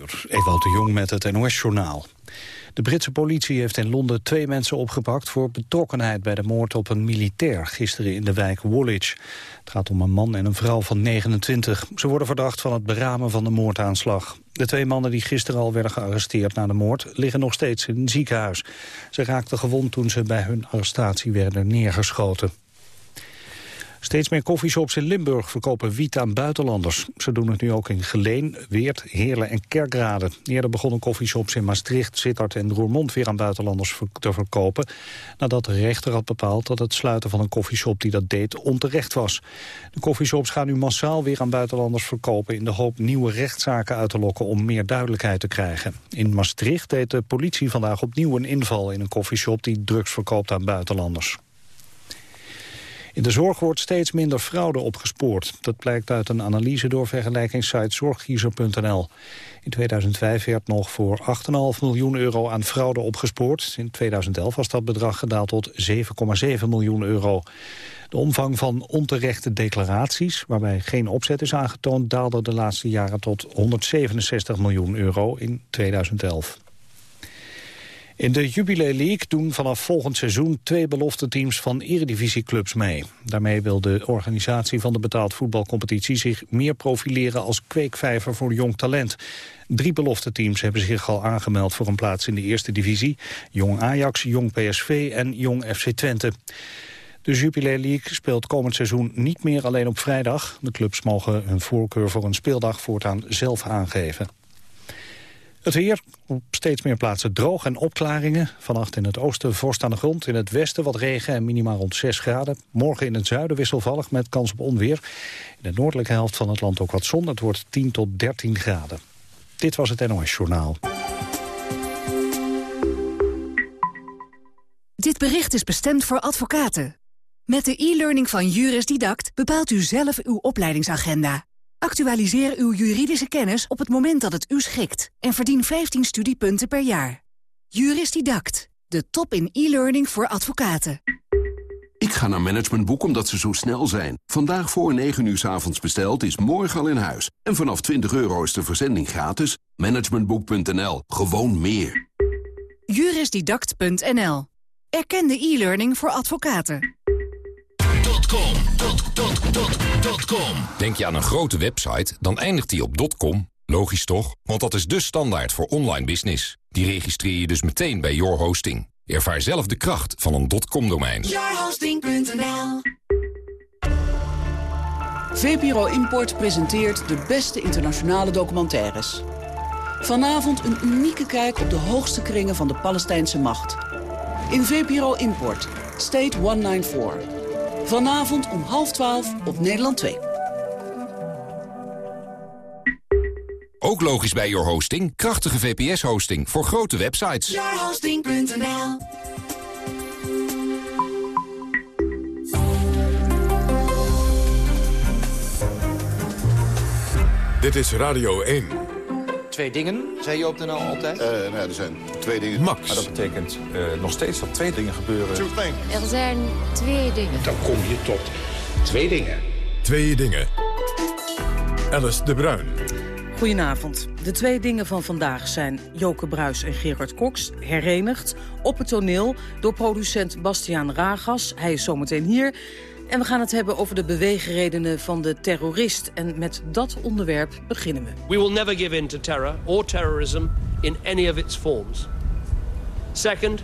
uur. Ewout de Jong met het NOS-journaal. De Britse politie heeft in Londen twee mensen opgepakt... voor betrokkenheid bij de moord op een militair gisteren in de wijk Woolwich. Het gaat om een man en een vrouw van 29. Ze worden verdacht van het beramen van de moordaanslag. De twee mannen die gisteren al werden gearresteerd na de moord... liggen nog steeds in een ziekenhuis. Ze raakten gewond toen ze bij hun arrestatie werden neergeschoten. Steeds meer koffieshops in Limburg verkopen wiet aan buitenlanders. Ze doen het nu ook in Geleen, Weert, Heerlen en Kerkrade. Eerder begonnen koffieshops in Maastricht, Sittard en Roermond weer aan buitenlanders te verkopen. Nadat de rechter had bepaald dat het sluiten van een koffieshop die dat deed onterecht was. De koffieshops gaan nu massaal weer aan buitenlanders verkopen in de hoop nieuwe rechtszaken uit te lokken om meer duidelijkheid te krijgen. In Maastricht deed de politie vandaag opnieuw een inval in een koffieshop die drugs verkoopt aan buitenlanders. In de zorg wordt steeds minder fraude opgespoord. Dat blijkt uit een analyse door vergelijkingssite zorgkiezer.nl. In 2005 werd nog voor 8,5 miljoen euro aan fraude opgespoord. In 2011 was dat bedrag gedaald tot 7,7 miljoen euro. De omvang van onterechte declaraties, waarbij geen opzet is aangetoond... daalde de laatste jaren tot 167 miljoen euro in 2011. In de Jubilee League doen vanaf volgend seizoen twee belofte teams van eredivisieclubs mee. Daarmee wil de organisatie van de betaald voetbalcompetitie zich meer profileren als kweekvijver voor jong talent. Drie belofte teams hebben zich al aangemeld voor een plaats in de eerste divisie. Jong Ajax, Jong PSV en Jong FC Twente. De Jubilee League speelt komend seizoen niet meer alleen op vrijdag. De clubs mogen hun voorkeur voor een speeldag voortaan zelf aangeven. Het weer, op steeds meer plaatsen droog en opklaringen. Vannacht in het oosten vorst aan de grond, in het westen wat regen en minimaal rond 6 graden. Morgen in het zuiden wisselvallig met kans op onweer. In de noordelijke helft van het land ook wat zon, het wordt 10 tot 13 graden. Dit was het NOS Journaal. Dit bericht is bestemd voor advocaten. Met de e-learning van Juris Didact bepaalt u zelf uw opleidingsagenda. Actualiseer uw juridische kennis op het moment dat het u schikt en verdien 15 studiepunten per jaar. Juristidact, de top in e-learning voor advocaten. Ik ga naar Managementboek omdat ze zo snel zijn. Vandaag voor 9 uur s avonds besteld is morgen al in huis. En vanaf 20 euro is de verzending gratis. Managementboek.nl. Gewoon meer. Jurisdidact.nl. Erkende e-learning voor advocaten. Denk je aan een grote website, dan eindigt die op .com. Logisch toch? Want dat is de standaard voor online business. Die registreer je dus meteen bij Your Hosting. Ervaar zelf de kracht van een .com-domein. Yourhosting.nl VPRO Import presenteert de beste internationale documentaires. Vanavond een unieke kijk op de hoogste kringen van de Palestijnse macht. In VPRO Import, State 194. Vanavond om half twaalf op Nederland 2. Ook logisch bij Your Hosting. Krachtige VPS-hosting voor grote websites. Yourhosting.nl Dit is Radio 1. Twee dingen, zei je op de NL altijd? Uh, nou, er zijn twee dingen. Max. Maar dat betekent uh, nog steeds dat twee dingen gebeuren. Er zijn twee dingen. Dan kom je tot twee dingen. Twee dingen. Alice de Bruin. Goedenavond. De twee dingen van vandaag zijn Joke Bruis en Gerard Cox herenigd op het toneel door producent Bastiaan Ragas. Hij is zometeen hier. En we gaan het hebben over de beweegredenen van de terrorist. En met dat onderwerp beginnen we. We will never give in to terror or terrorism in any of its forms. Second,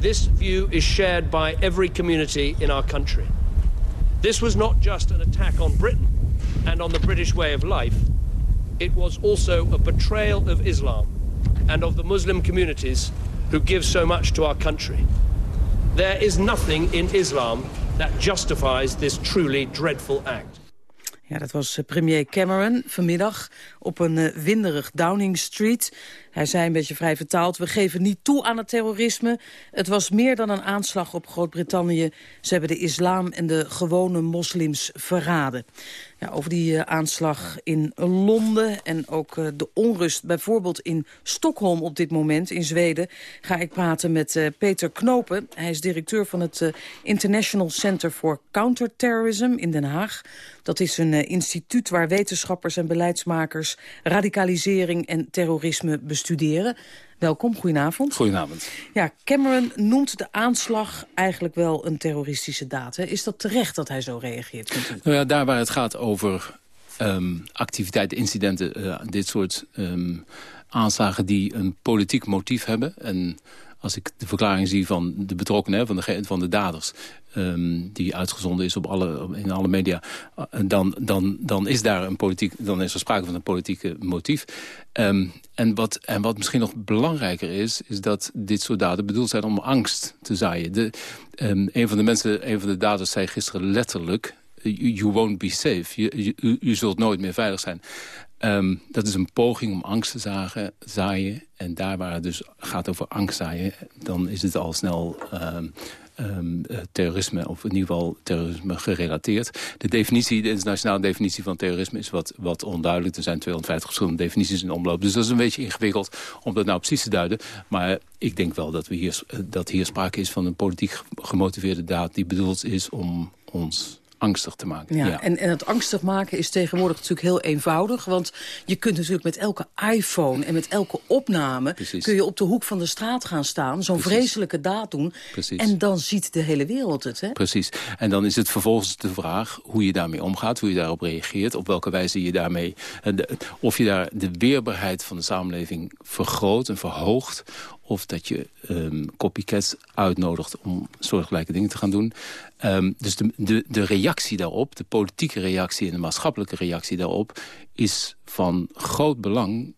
this view is shared by every community in our country. This was not just an attack on Britain and on the British way of life. It was also a betrayal of Islam and of the Muslim communities who give so much to our country. There is nothing in Islam that justifies this truly dreadful act. Ja, dat was eh, premier Cameron vanmiddag op een uh, winderig Downing Street. Hij zei een beetje vrij vertaald, we geven niet toe aan het terrorisme. Het was meer dan een aanslag op Groot-Brittannië. Ze hebben de islam en de gewone moslims verraden. Ja, over die uh, aanslag in Londen en ook uh, de onrust bijvoorbeeld in Stockholm op dit moment, in Zweden, ga ik praten met Peter Knopen. Hij is directeur van het International Center for Counterterrorism in Den Haag. Dat is een instituut waar wetenschappers en beleidsmakers... radicalisering en terrorisme bestuderen. Welkom, goedenavond. Goedenavond. Ja, Cameron noemt de aanslag eigenlijk wel een terroristische daad. Hè? Is dat terecht dat hij zo reageert? Nou ja, daar waar het gaat over um, activiteiten, incidenten, uh, dit soort um, aanslagen die een politiek motief hebben. En als ik de verklaring zie van de betrokkenen, van de, van de daders... Um, die uitgezonden is op alle, in alle media... Uh, dan, dan, dan is daar een politiek, dan is er sprake van een politieke motief. Um, en, wat, en wat misschien nog belangrijker is... is dat dit soort daden bedoeld zijn om angst te zaaien. De, um, een van de mensen, een van de daders zei gisteren letterlijk you won't be safe. Je, je, je zult nooit meer veilig zijn. Dat is een poging om angst te zagen, zaaien. En daar waar het dus gaat over angst zaaien... dan is het al snel um, terrorisme, of in ieder geval terrorisme gerelateerd. De definitie, de internationale definitie van terrorisme is wat, wat onduidelijk. Er zijn 250 verschillende definities in omloop. Dus dat is een beetje ingewikkeld om dat nou precies te duiden. Maar ik denk wel dat, we hier, dat hier sprake is van een politiek gemotiveerde daad... die bedoeld is om ons angstig te maken. Ja, En, en het angstig maken is tegenwoordig natuurlijk heel eenvoudig. Want je kunt natuurlijk met elke iPhone en met elke opname... kun je op de hoek van de straat gaan staan, zo'n vreselijke daad doen. Precies. En dan ziet de hele wereld het. Hè? Precies. En dan is het vervolgens de vraag hoe je daarmee omgaat, hoe je daarop reageert... op welke wijze je daarmee... of je daar de weerbaarheid van de samenleving vergroot en verhoogt of dat je um, copycats uitnodigt om soortgelijke dingen te gaan doen. Um, dus de, de, de reactie daarop, de politieke reactie en de maatschappelijke reactie daarop... is van groot belang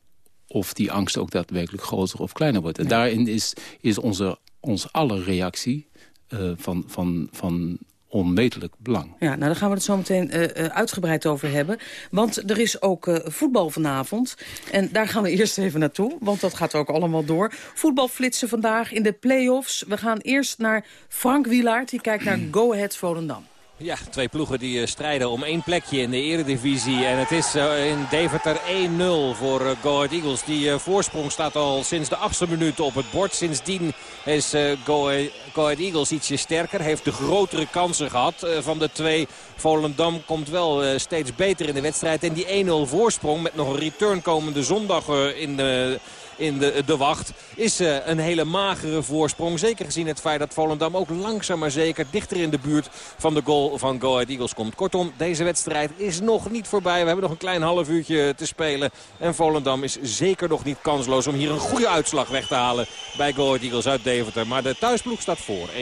of die angst ook daadwerkelijk groter of kleiner wordt. En daarin is, is onze, onze alle reactie uh, van, van, van onmetelijk belang. Ja, nou daar gaan we het zo meteen uh, uitgebreid over hebben. Want er is ook uh, voetbal vanavond. En daar gaan we eerst even naartoe, want dat gaat ook allemaal door. Voetbalflitsen vandaag in de play-offs. We gaan eerst naar Frank Wielaert, die kijkt naar Go Ahead Volendam. Ja, twee ploegen die strijden om één plekje in de eredivisie. En het is in Deventer 1-0 voor Go Ahead Eagles. Die voorsprong staat al sinds de achtste minuut op het bord. Sindsdien is Go Ahead, Go, Eagles ietsje sterker. Heeft de grotere kansen gehad van de twee. Volendam komt wel steeds beter in de wedstrijd. En die 1-0 voorsprong met nog een return komende zondag in de in de, de wacht. Is een hele magere voorsprong. Zeker gezien het feit dat Volendam ook langzaam maar zeker dichter in de buurt van de goal van Go Ahead Eagles komt. Kortom, deze wedstrijd is nog niet voorbij. We hebben nog een klein half uurtje te spelen. En Volendam is zeker nog niet kansloos om hier een goede uitslag weg te halen bij Go Ahead Eagles uit Deventer. Maar de thuisploeg staat voor 1-0.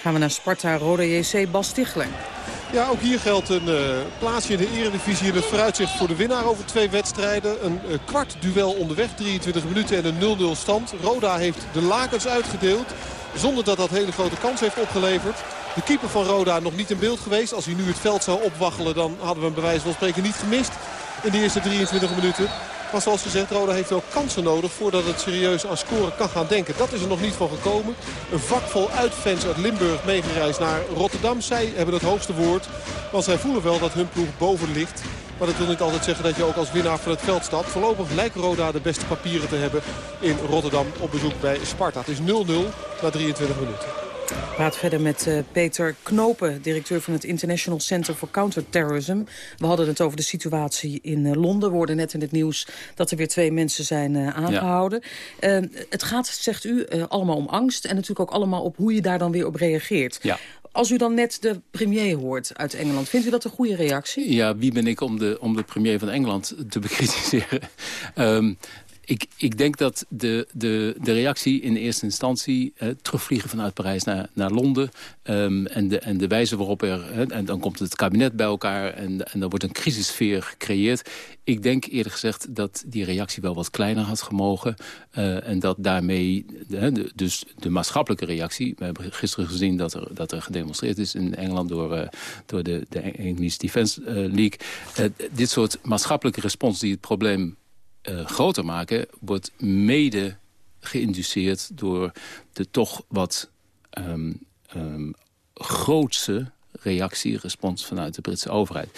Gaan we naar Sparta, Rode JC, Bas. Ja, ook hier geldt een uh, plaatsje in de eredivisie in het vooruitzicht voor de winnaar over twee wedstrijden. Een uh, kwart duel onderweg, 23 minuten en een 0-0 stand. Roda heeft de lakens uitgedeeld zonder dat dat hele grote kans heeft opgeleverd. De keeper van Roda nog niet in beeld geweest. Als hij nu het veld zou opwaggelen dan hadden we hem bij wijze van spreken niet gemist in de eerste 23 minuten. Maar zoals gezegd, Roda heeft wel kansen nodig voordat het serieus aan scoren kan gaan denken. Dat is er nog niet van gekomen. Een vak vol uitfans uit Limburg meegereisd naar Rotterdam. Zij hebben het hoogste woord. Want zij voelen wel dat hun ploeg boven ligt. Maar dat wil niet altijd zeggen dat je ook als winnaar van het veld staat. Voorlopig lijkt Roda de beste papieren te hebben in Rotterdam op bezoek bij Sparta. Het is 0-0 na 23 minuten. Ik praat verder met uh, Peter Knopen, directeur van het International Center for Counterterrorism. We hadden het over de situatie in uh, Londen. We hoorden net in het nieuws dat er weer twee mensen zijn uh, aangehouden. Ja. het gaat, zegt u, allemaal om angst en natuurlijk ook allemaal op hoe je daar dan weer op reageert. Ja. Als u dan net de premier hoort uit Engeland, vindt u dat een goede reactie? Ja, wie ben ik om de, om de premier van Engeland te bekritiseren? um, ik, ik denk dat de, de, de reactie in eerste instantie... Eh, terugvliegen vanuit Parijs naar, naar Londen... Um, en, de, en de wijze waarop er... en dan komt het kabinet bij elkaar en, en dan wordt een crisissfeer gecreëerd. Ik denk eerlijk gezegd dat die reactie wel wat kleiner had gemogen. Uh, en dat daarmee, dus de maatschappelijke reactie... we hebben gisteren gezien dat er, dat er gedemonstreerd is in Engeland... door, uh, door de, de English Defence uh, League. dit soort maatschappelijke respons die het probleem uh, groter maken... wordt mede geïnduceerd door de toch wat um, um, grootse reactie, respons vanuit de Britse overheid.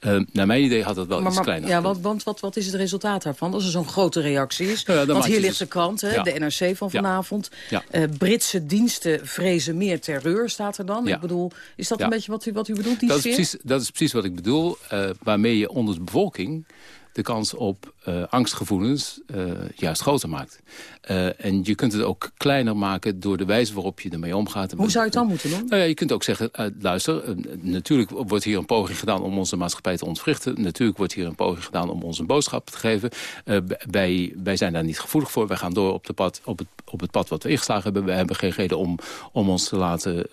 Uh, naar mijn idee had dat wel maar, iets kleiner. Ja, want, want wat, wat is het resultaat daarvan? Als er zo'n grote reactie is. Nou ja, want hier ligt dus- de krant, hè, de NRC van vanavond. Ja. Uh, Britse diensten vrezen meer terreur, staat er dan. Ik bedoel, is dat een beetje wat u, wat u bedoelt, die dat Is precies, dat is precies wat ik bedoel. Uh, waarmee je onder de bevolking de kans op uh, angstgevoelens uh, juist groter maakt. Uh, en je kunt het ook kleiner maken door de wijze waarop je ermee omgaat. Hoe zou je het dan moeten doen? Nou ja, je kunt ook zeggen, luister, natuurlijk wordt hier een poging gedaan om onze maatschappij te ontwrichten. Natuurlijk wordt hier een poging gedaan om ons een boodschap te geven. wij, wij zijn daar niet gevoelig voor. Wij gaan door op, de pad, op, het, op het pad wat we ingeslagen hebben. We hebben geen reden om, om ons te laten,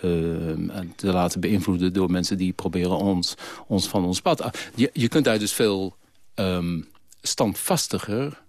te laten beïnvloeden door mensen die proberen ons, ons van ons pad. Je, je kunt daar dus veel um, standvastiger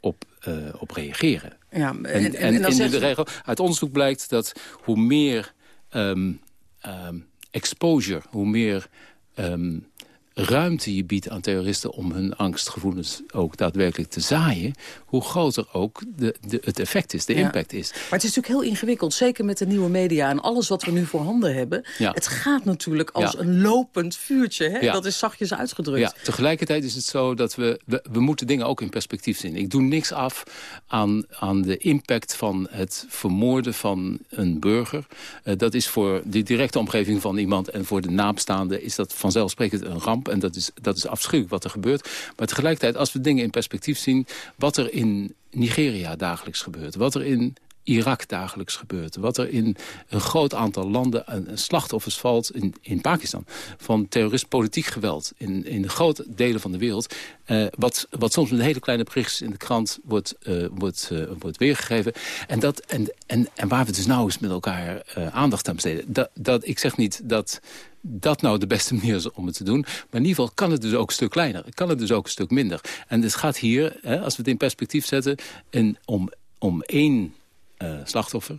op, uh, op reageren. Ja, en, en, en, en in de regel, uit onderzoek blijkt dat hoe meer um, um, exposure, hoe meer um, ruimte je biedt aan terroristen om hun angstgevoelens ook daadwerkelijk te zaaien, hoe groter ook de, de, het effect is, de impact is. Maar het is natuurlijk heel ingewikkeld, zeker met de nieuwe media en alles wat we nu voorhanden hebben. Ja. Het gaat natuurlijk als een lopend vuurtje, hè? dat is zachtjes uitgedrukt. Ja, tegelijkertijd is het zo dat we, we, we, moeten dingen ook in perspectief zien. Ik doe niks af aan, aan de impact van het vermoorden van een burger. Uh, dat is voor de directe omgeving van iemand en voor de naamstaanden is dat vanzelfsprekend een ramp. En dat is, dat is afschuwelijk wat er gebeurt. Maar tegelijkertijd, als we dingen in perspectief zien... wat er in Nigeria dagelijks gebeurt... wat er in Irak dagelijks gebeurt. Wat er in een groot aantal landen een, slachtoffers valt, in, in Pakistan... van terrorist politiek geweld in, in grote delen van de wereld... Uh, wat, wat soms met hele kleine berichtjes in de krant wordt, uh, wordt, uh, wordt weergegeven. En, dat, en, en, en waar we dus eens met elkaar aandacht aan besteden. Dat, dat, ik zeg niet dat dat nou de beste manier is om het te doen. Maar in ieder geval kan het dus ook een stuk kleiner. Kan het dus ook een stuk minder. En het gaat hier, hè, als we het in perspectief zetten... In, om, om één uh, slachtoffer.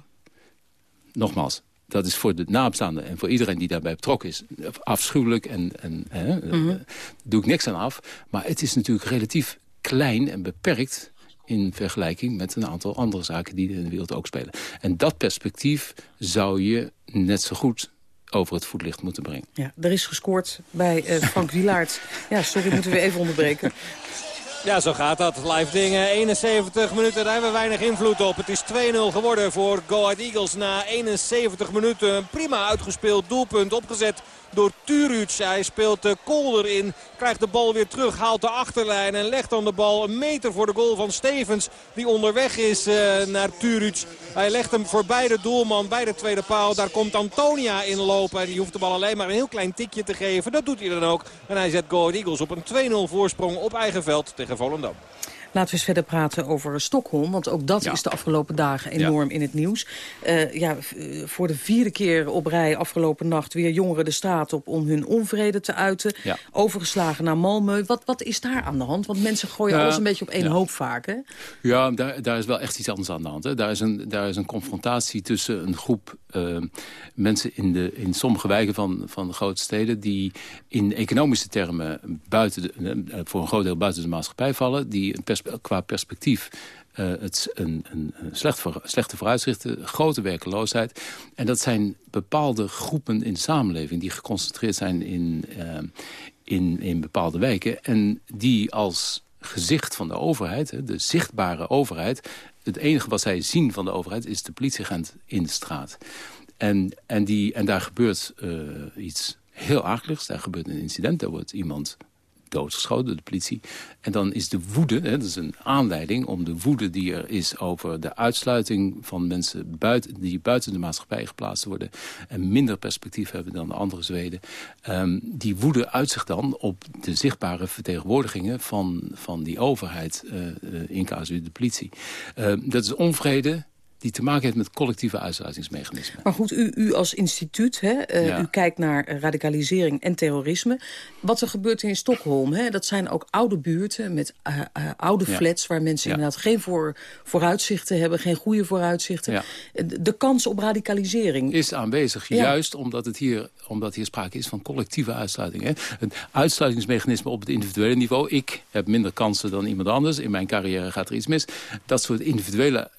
Nogmaals, dat is voor de nabestaanden en voor iedereen die daarbij betrokken is... afschuwelijk en, en hè, mm -hmm. doe ik niks aan af. Maar het is natuurlijk relatief klein en beperkt in vergelijking met een aantal andere zaken die in de wereld ook spelen. En dat perspectief zou je net zo goed over het voetlicht moeten brengen. Ja, er is gescoord bij uh, Frank Wielaert. ja, sorry, moeten we even onderbreken. Ja, zo gaat dat. Live dingen. 71 minuten, daar hebben we weinig invloed op. Het is 2-0 geworden voor Go Ahead Eagles na 71 minuten. Prima uitgespeeld doelpunt opgezet door Turuc. Hij speelt de Kolder in, krijgt de bal weer terug, haalt de achterlijn en legt dan de bal een meter voor de goal van Stevens. Die onderweg is uh, naar Turuc. Hij legt hem voorbij de doelman, bij de tweede paal. Daar komt Antonia inlopen en die hoeft de bal alleen maar een heel klein tikje te geven. Dat doet hij dan ook. En hij zet Go Eagles op een 2-0 voorsprong op eigen veld tegen Volendam. Laten we eens verder praten over Stockholm. Want ook dat is de afgelopen dagen enorm in het nieuws. Uh, ja, eh, voor de vierde keer op rij afgelopen nacht... weer jongeren de straat op om hun onvrede te uiten. Overgeslagen naar Malmö. Wat, wat is daar aan de hand? Want mensen gooien alles een beetje op één hoop vaak, hè? Ja, daar, daar is wel echt iets anders aan de hand. Hè? Daar, is een, daar is een confrontatie tussen een groep uh, mensen... in, de, in sommige wijken van, van de grote steden... die in economische termen buiten de, voor een groot deel buiten de maatschappij vallen... die een qua perspectief uh, het een, een, slecht voor, slechte vooruitzichten, grote werkeloosheid. En dat zijn bepaalde groepen in de samenleving die geconcentreerd zijn in, uh, in, in bepaalde wijken. En die als gezicht van de overheid, de zichtbare overheid... het enige wat zij zien van de overheid is de politieagent in de straat. En, en, die, en daar gebeurt uh, iets heel akeligs. Daar gebeurt een incident, daar wordt iemand doodgeschoten de politie. En dan is de woede, hè, dat is een aanleiding om de woede die er is over de uitsluiting van mensen buiten, die buiten de maatschappij geplaatst worden en minder perspectief hebben dan de andere Zweden. Um, die woede uit zich dan op de zichtbare vertegenwoordigingen van, van die overheid, uh, in casu de politie. Uh, dat is onvrede, die te maken heeft met collectieve uitsluitingsmechanismen. Maar goed, u, u als instituut, hè, uh, u kijkt naar radicalisering en terrorisme. Wat er gebeurt in Stockholm, hè, dat zijn ook oude buurten... met uh, uh, oude flats waar mensen ja. inderdaad geen voor, vooruitzichten hebben... geen goede vooruitzichten. De, de kans op radicalisering... Is aanwezig, juist omdat, het hier, omdat hier sprake is van collectieve uitsluiting. Hè. Het uitsluitingsmechanisme op het individuele niveau. Ik heb minder kansen dan iemand anders. In mijn carrière gaat er iets mis. Dat soort individuele...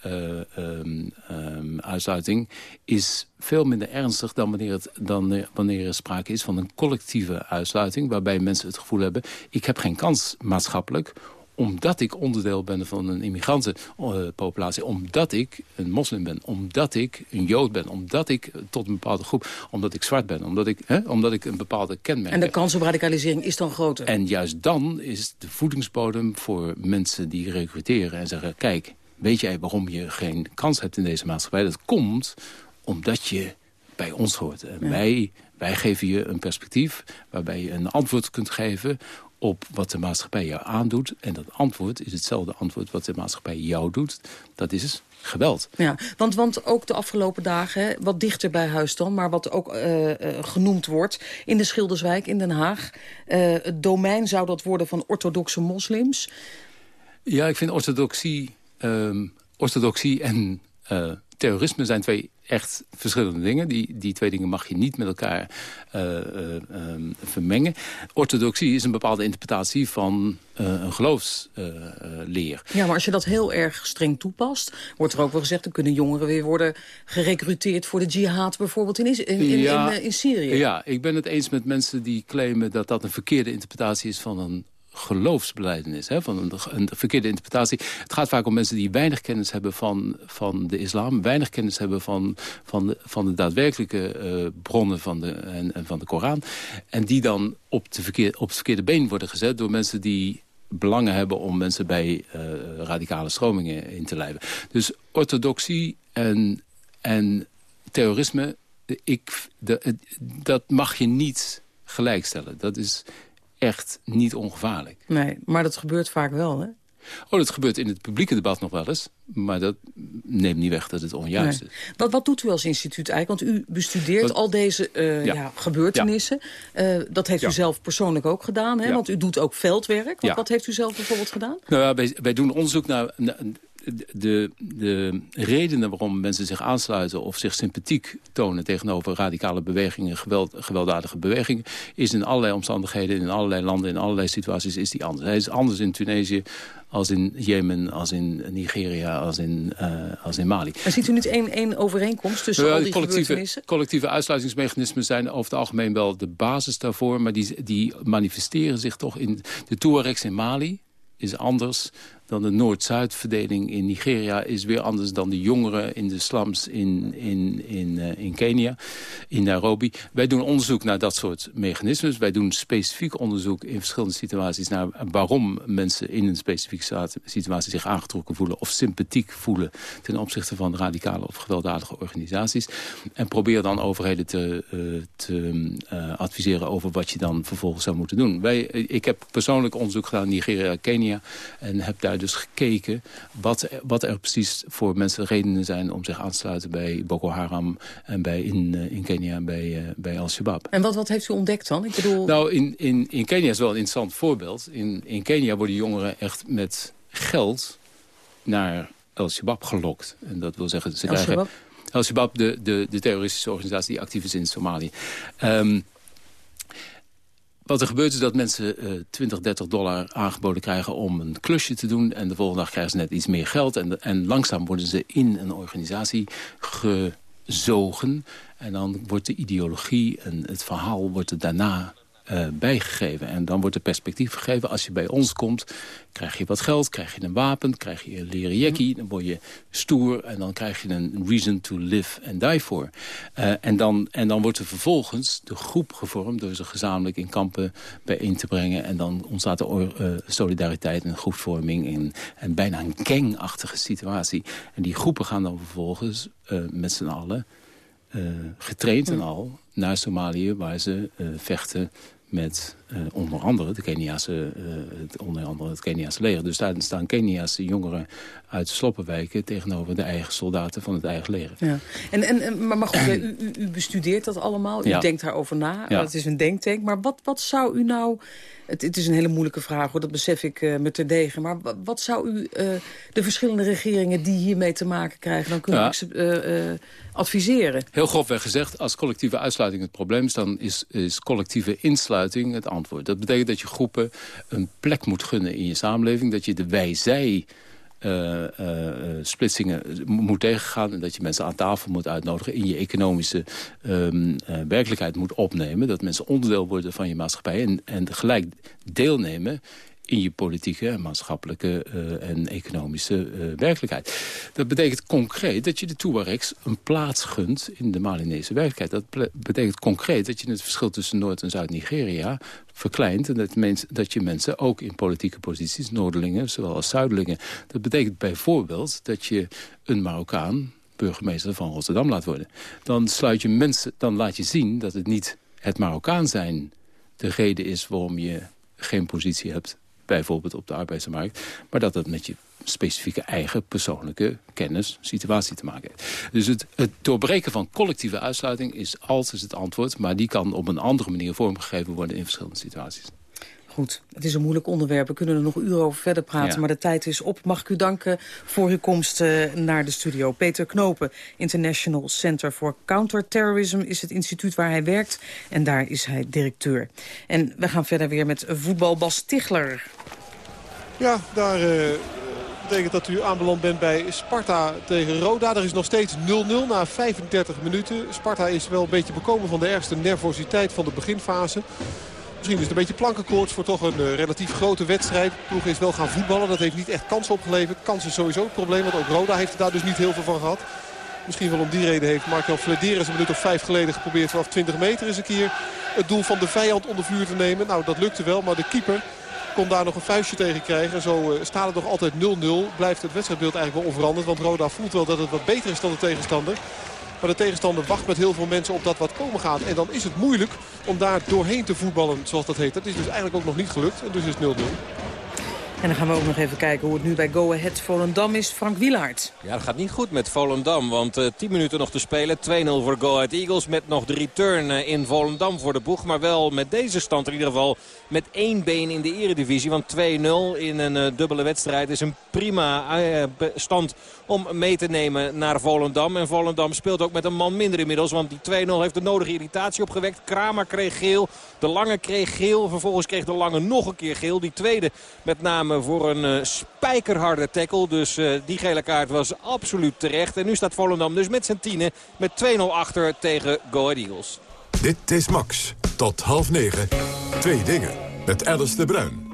Um, um, uitsluiting is veel minder ernstig dan wanneer, het, dan wanneer er sprake is van een collectieve uitsluiting... waarbij mensen het gevoel hebben, ik heb geen kans maatschappelijk omdat ik onderdeel ben van een immigrantenpopulatie... omdat ik een moslim ben, omdat ik een jood ben... omdat ik tot een bepaalde groep, omdat ik zwart ben... omdat ik, hè, omdat ik een bepaalde kenmerk En de kans op radicalisering is dan groter? En juist dan is de voedingsbodem voor mensen die recruteren... en zeggen, kijk, weet jij waarom je geen kans hebt in deze maatschappij? Dat komt omdat je bij ons hoort. En wij, wij geven je een perspectief waarbij je een antwoord kunt geven op wat de maatschappij jou aandoet. En dat antwoord is hetzelfde antwoord wat de maatschappij jou doet. Dat is geweld. Ja, want, want ook de afgelopen dagen, wat dichter bij huis dan... maar wat ook uh, uh, genoemd wordt in de Schilderswijk in Den Haag... Uh, het domein zou dat worden van orthodoxe moslims. Ja, ik vind orthodoxie, um, orthodoxie en terrorisme zijn twee echt verschillende dingen. Die, die twee dingen mag je niet met elkaar uh, uh, um, vermengen. Orthodoxie is een bepaalde interpretatie van een geloofsleer. ja, maar als je dat heel erg streng toepast... wordt er ook wel gezegd... dan kunnen jongeren weer worden gerecruiteerd voor de jihad... bijvoorbeeld in, in, in, ja, in, in Syrië. Ja, ik ben het eens met mensen die claimen... dat dat een verkeerde interpretatie is van een geloofsbeleidenis, hè, van een, verkeerde interpretatie. Het gaat vaak om mensen die weinig kennis hebben van, van de islam... weinig kennis hebben van, van, de, van de daadwerkelijke uh, bronnen van de, en, en, van de Koran... en die dan op, de verkeer, op het verkeerde been worden gezet door mensen die belangen hebben om mensen bij uh, radicale stromingen in te leiden. Dus orthodoxie en, en terrorisme, ik, de, dat mag je niet gelijkstellen. Dat is echt niet ongevaarlijk. Nee, maar dat gebeurt vaak wel, hè? Oh, dat gebeurt in het publieke debat nog wel eens. Maar dat neemt niet weg dat het onjuist nee. is. Wat, wat doet u als instituut eigenlijk? Want u bestudeert wat, al deze uh, ja. Ja, gebeurtenissen. Ja. Uh, dat heeft u zelf persoonlijk ook gedaan. Hè? Want u doet ook veldwerk. Wat, wat, heeft u zelf bijvoorbeeld gedaan? Nou wij doen onderzoek naar, naar de, de redenen waarom mensen zich aansluiten... of zich sympathiek tonen tegenover radicale bewegingen... Geweld, gewelddadige bewegingen... is in allerlei omstandigheden, in allerlei landen, in allerlei situaties... is die anders. Hij is anders in Tunesië als in Jemen, als in Nigeria, als in, uh, als in Mali. Maar ziet u niet één, één overeenkomst tussen al die collectieve, collectieve uitsluitingsmechanismen zijn over het algemeen wel de basis daarvoor... maar die, die manifesteren zich toch in de Tuaregs in Mali is anders dan de Noord-Zuid-verdeling in Nigeria... is weer anders dan de jongeren in de slums in, in, in, uh, in Kenia, in Nairobi. Wij doen onderzoek naar dat soort mechanismes. Wij doen specifiek onderzoek in verschillende situaties... naar waarom mensen in een specifieke situatie zich aangetrokken voelen... of sympathiek voelen ten opzichte van radicale of gewelddadige organisaties. En probeer dan overheden te, uh, te uh, adviseren over wat je dan vervolgens zou moeten doen. Wij, ik heb persoonlijk onderzoek gedaan in Nigeria, Kenia... en heb daar dus gekeken wat, wat er precies voor mensen redenen zijn... om zich aan te sluiten bij Boko Haram en bij in, uh, in Kenia bij, uh, bij Al-Shabaab. En wat, wat heeft u ontdekt dan? Ik bedoel... Nou, in, in, in Kenia is wel een interessant voorbeeld. In, in Kenia worden jongeren echt met geld naar Al-Shabaab gelokt. En dat wil zeggen, ze krijgen... Al-Shabaab, de, de, de terroristische organisatie die actief is in Somalië. Um, wat er gebeurt is dat mensen uh, 20, 30 dollar aangeboden krijgen om een klusje te doen. En de volgende dag krijgen ze net iets meer geld. En, en langzaam worden ze in een organisatie gezogen. En dan wordt de ideologie en het verhaal wordt er daarna uh, bijgegeven. En dan wordt er perspectief gegeven. Als je bij ons komt, krijg je wat geld, krijg je een wapen... krijg je een leren jackie, dan word je stoer... en dan krijg je een reason to live and die for. Uh, en, dan, en dan wordt er vervolgens de groep gevormd... door ze gezamenlijk in kampen bijeen te brengen. En dan ontstaat er uh, solidariteit en groepvorming... In, en bijna een gangachtige situatie. En die groepen gaan dan vervolgens met z'n allen... getraind en al naar Somalië, waar ze vechten met uh, onder andere de Keniaanse, uh, het, onder andere het Keniaanse leger. Dus daar staan Keniaanse jongeren uit de sloppenwijken tegenover de eigen soldaten van het eigen leger. Ja. En, en, maar, maar goed, u, u, bestudeert dat allemaal, u ja. denkt daarover na. Ja. Het is een denktank, maar wat, wat zou u nou... Het, het, is een hele moeilijke vraag, hoor, dat besef ik uh, met terdege. Maar wat zou u de verschillende regeringen die hiermee te maken krijgen... dan kunnen ja. adviseren? Heel grofweg gezegd, als collectieve uitsluiting het probleem is... dan is, is collectieve insluiting het antwoord. Dat betekent dat je groepen een plek moet gunnen in je samenleving. Dat je de wij-zij splitsingen moet tegengaan... en dat je mensen aan tafel moet uitnodigen... in je economische um, werkelijkheid moet opnemen. Dat mensen onderdeel worden van je maatschappij... en, en gelijk deelnemen in je politieke, maatschappelijke uh, en economische uh, werkelijkheid. Dat betekent concreet dat je de Tuaregs een plaats gunt in de Malinese werkelijkheid. Dat betekent concreet dat je het verschil tussen Noord- en Zuid-Nigeria verkleint... en dat, dat je mensen ook in politieke posities, Noorderlingen zowel als Zuidelingen... dat betekent bijvoorbeeld dat je een Marokkaan burgemeester van Rotterdam laat worden. Dan, sluit je mensen, dan laat je zien dat het niet het Marokkaan zijn de reden is waarom je geen positie hebt bijvoorbeeld op de arbeidsmarkt. Maar dat dat met je specifieke eigen persoonlijke kennis, situatie te maken heeft. Dus het, het doorbreken van collectieve uitsluiting is altijd het antwoord... maar die kan op een andere manier vormgegeven worden in verschillende situaties. Goed, het is een moeilijk onderwerp. We kunnen er nog uren over verder praten, maar de tijd is op. Mag ik u danken voor uw komst uh, naar de studio. Peter Knopen, International Center for Counterterrorism... is het instituut waar hij werkt en daar is hij directeur. En we gaan verder weer met voetbal Bas Tichler. Ja, daar... Uh betekent dat u aanbeland bent bij Sparta tegen Roda. Er is nog steeds 0-0 na 35 minuten. Sparta is wel een beetje bekomen van de ergste nervositeit van de beginfase. Misschien is het een beetje plankenkoorts voor toch een uh, relatief grote wedstrijd. De ploeg is wel gaan voetballen. Dat heeft niet echt kansen opgeleverd. Kansen is sowieso het probleem. Want ook Roda heeft daar dus niet heel veel van gehad. Misschien wel om die reden heeft Marco Flederis een minuut of vijf geleden geprobeerd vanaf 20 meter eens een keer het doel van de vijand onder vuur te nemen. Nou, dat lukte wel, maar de keeper kon daar nog een vuistje tegen krijgen. Zo uh, staat het nog altijd 0-0. Blijft het wedstrijdbeeld eigenlijk wel onveranderd. Want Roda voelt wel dat het wat beter is dan de tegenstander. Maar de tegenstander wacht met heel veel mensen op dat wat komen gaat. En dan is het moeilijk om daar doorheen te voetballen, zoals dat heet. Dat is dus eigenlijk ook nog niet gelukt. En dus is het 0-0. En dan gaan we ook nog even kijken hoe het nu bij Go Ahead Volendam is. Frank Wielaert. Ja, dat gaat niet goed met Volendam. Want uh, eh, 10 minuten nog te spelen. 2-0 voor Go Ahead Eagles. Met nog de return uh, in Volendam voor de boeg. Maar wel met deze stand in ieder geval met één been in de eredivisie. Want 2-0 in een uh, dubbele wedstrijd is een prima stand om mee te nemen naar Volendam. En Volendam speelt ook met een man minder inmiddels. Want die 2-0 heeft de nodige irritatie opgewekt. Kramer kreeg geel. De Lange kreeg geel. Vervolgens kreeg de Lange nog een keer geel. Die tweede met name voor een uh, spijkerharde tackle. Dus uh, die gele kaart was absoluut terecht. En nu staat Volendam dus met zijn tienen met 2-0 achter tegen Go Ahead Eagles. Dit is Max. Tot half negen. Twee dingen. Met Alice de Bruin.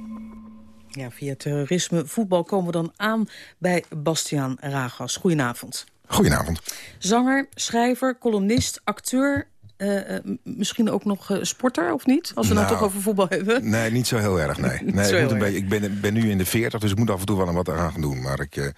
Ja, via terrorisme voetbal komen we dan aan bij Bastiaan Ragas. Goedenavond. Goedenavond. Zanger, schrijver, columnist, acteur uh, misschien ook nog uh, sporter, of niet? Als we nou, het toch over voetbal hebben. Nee, niet zo heel erg, nee. nee ik, moet een beetje, ik ben, ben nu in de 40, dus ik moet af en toe wel wat aan gaan doen. Maar ik,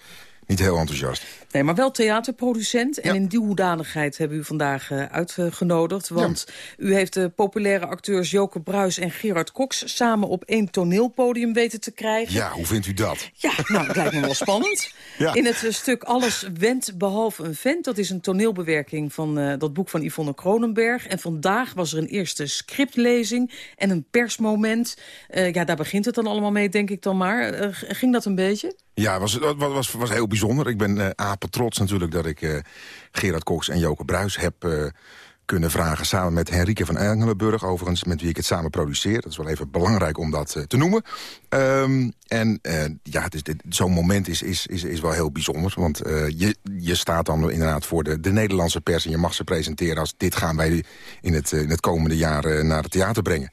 niet heel enthousiast. Nee, maar wel theaterproducent. En in die hoedanigheid hebben u vandaag uh, uitgenodigd. Want u heeft de populaire acteurs Joke Bruis en Gerard Cox... samen op één toneelpodium weten te krijgen. Ja, hoe vindt u dat? Ja, nou, dat lijkt me wel spannend. Ja. In het uh, stuk Alles wendt behalve een vent. Dat is een toneelbewerking van uh, dat boek van Yvonne Kronenberg. En vandaag was er een eerste scriptlezing en een persmoment. ja, daar begint het dan allemaal mee, denk ik dan maar. ging dat een beetje? Ja, was, was, was, was heel bijzonder. Ik ben uh, apen trots natuurlijk dat ik uh, Gerard Cox en Joke Bruis heb uh, kunnen vragen... samen met Henrike van Engelenburg, overigens, met wie ik het samen produceer. Dat is wel even belangrijk om dat te noemen. Um, en ja, zo'n moment is, is, is, is wel heel bijzonder. Want je, je staat dan inderdaad voor de, de Nederlandse pers... en je mag ze presenteren als dit gaan wij in het, in het komende jaar naar het theater brengen.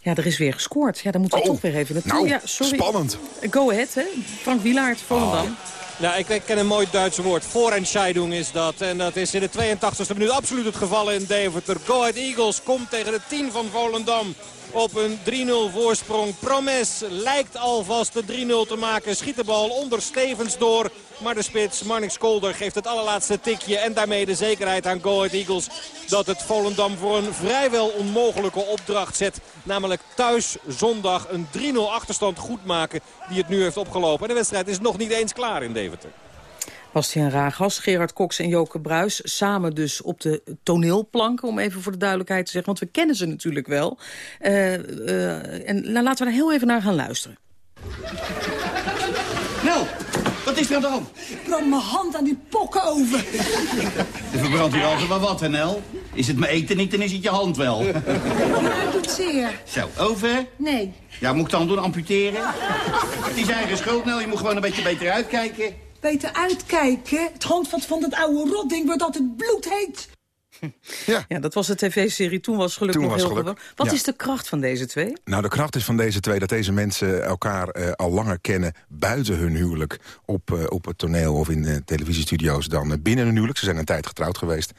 Ja, er is weer gescoord. Ja, dan moeten we oh, toch weer even naartoe. Nou, ja, sorry. spannend. Go ahead, hè. Frank Wielaert, Volendam. Oh. Ik, ik, ken een mooi Duitse woord. Voorentscheidung is dat. En dat is in de 82e minuut absoluut het geval in Deventer. Go Ahead Eagles komt tegen de 10 van Volendam op een 3-0 voorsprong. Promes lijkt alvast de 3-0 te maken. Schiet de bal onder Stevens door. Maar de spits, Marnix Kolder, geeft het allerlaatste tikje. En daarmee de zekerheid aan Go Ahead Eagles dat het Volendam voor een vrijwel onmogelijke opdracht zet. Namelijk thuis zondag een 3-0 achterstand goed maken die het nu heeft opgelopen. En de wedstrijd is nog niet eens klaar in Deventer. Bastiaan Ragas, Gerard Cox en Joke Bruis... samen dus op de toneelplanken, om even voor de duidelijkheid te zeggen. Want we kennen ze natuurlijk wel. Uh, uh, en nou, laten we er heel even naar gaan luisteren. Nel, wat is er aan de Ik brand mijn hand aan die pokken over. Je verbrandt hier altijd maar wat, hè, Nel? Is het mijn eten niet, dan is het je hand wel. Ja, doet zeer. Zo, over? Nee. Ja, moet ik dan doen, amputeren? Het is eigen schuld, Nel. Je moet gewoon een beetje beter uitkijken. Beter uitkijken. Het handvat van dat oude rotding wordt altijd bloedheet. Ja. ja, dat was de tv-serie. Toen was geluk Toen nog was heel geluk. Wat Ja. is de kracht van deze twee? Nou, de kracht is van deze twee dat deze mensen elkaar eh, al langer kennen... buiten hun huwelijk op, eh, op het toneel of in de televisiestudio's dan eh, binnen hun huwelijk. Ze zijn een tijd getrouwd geweest.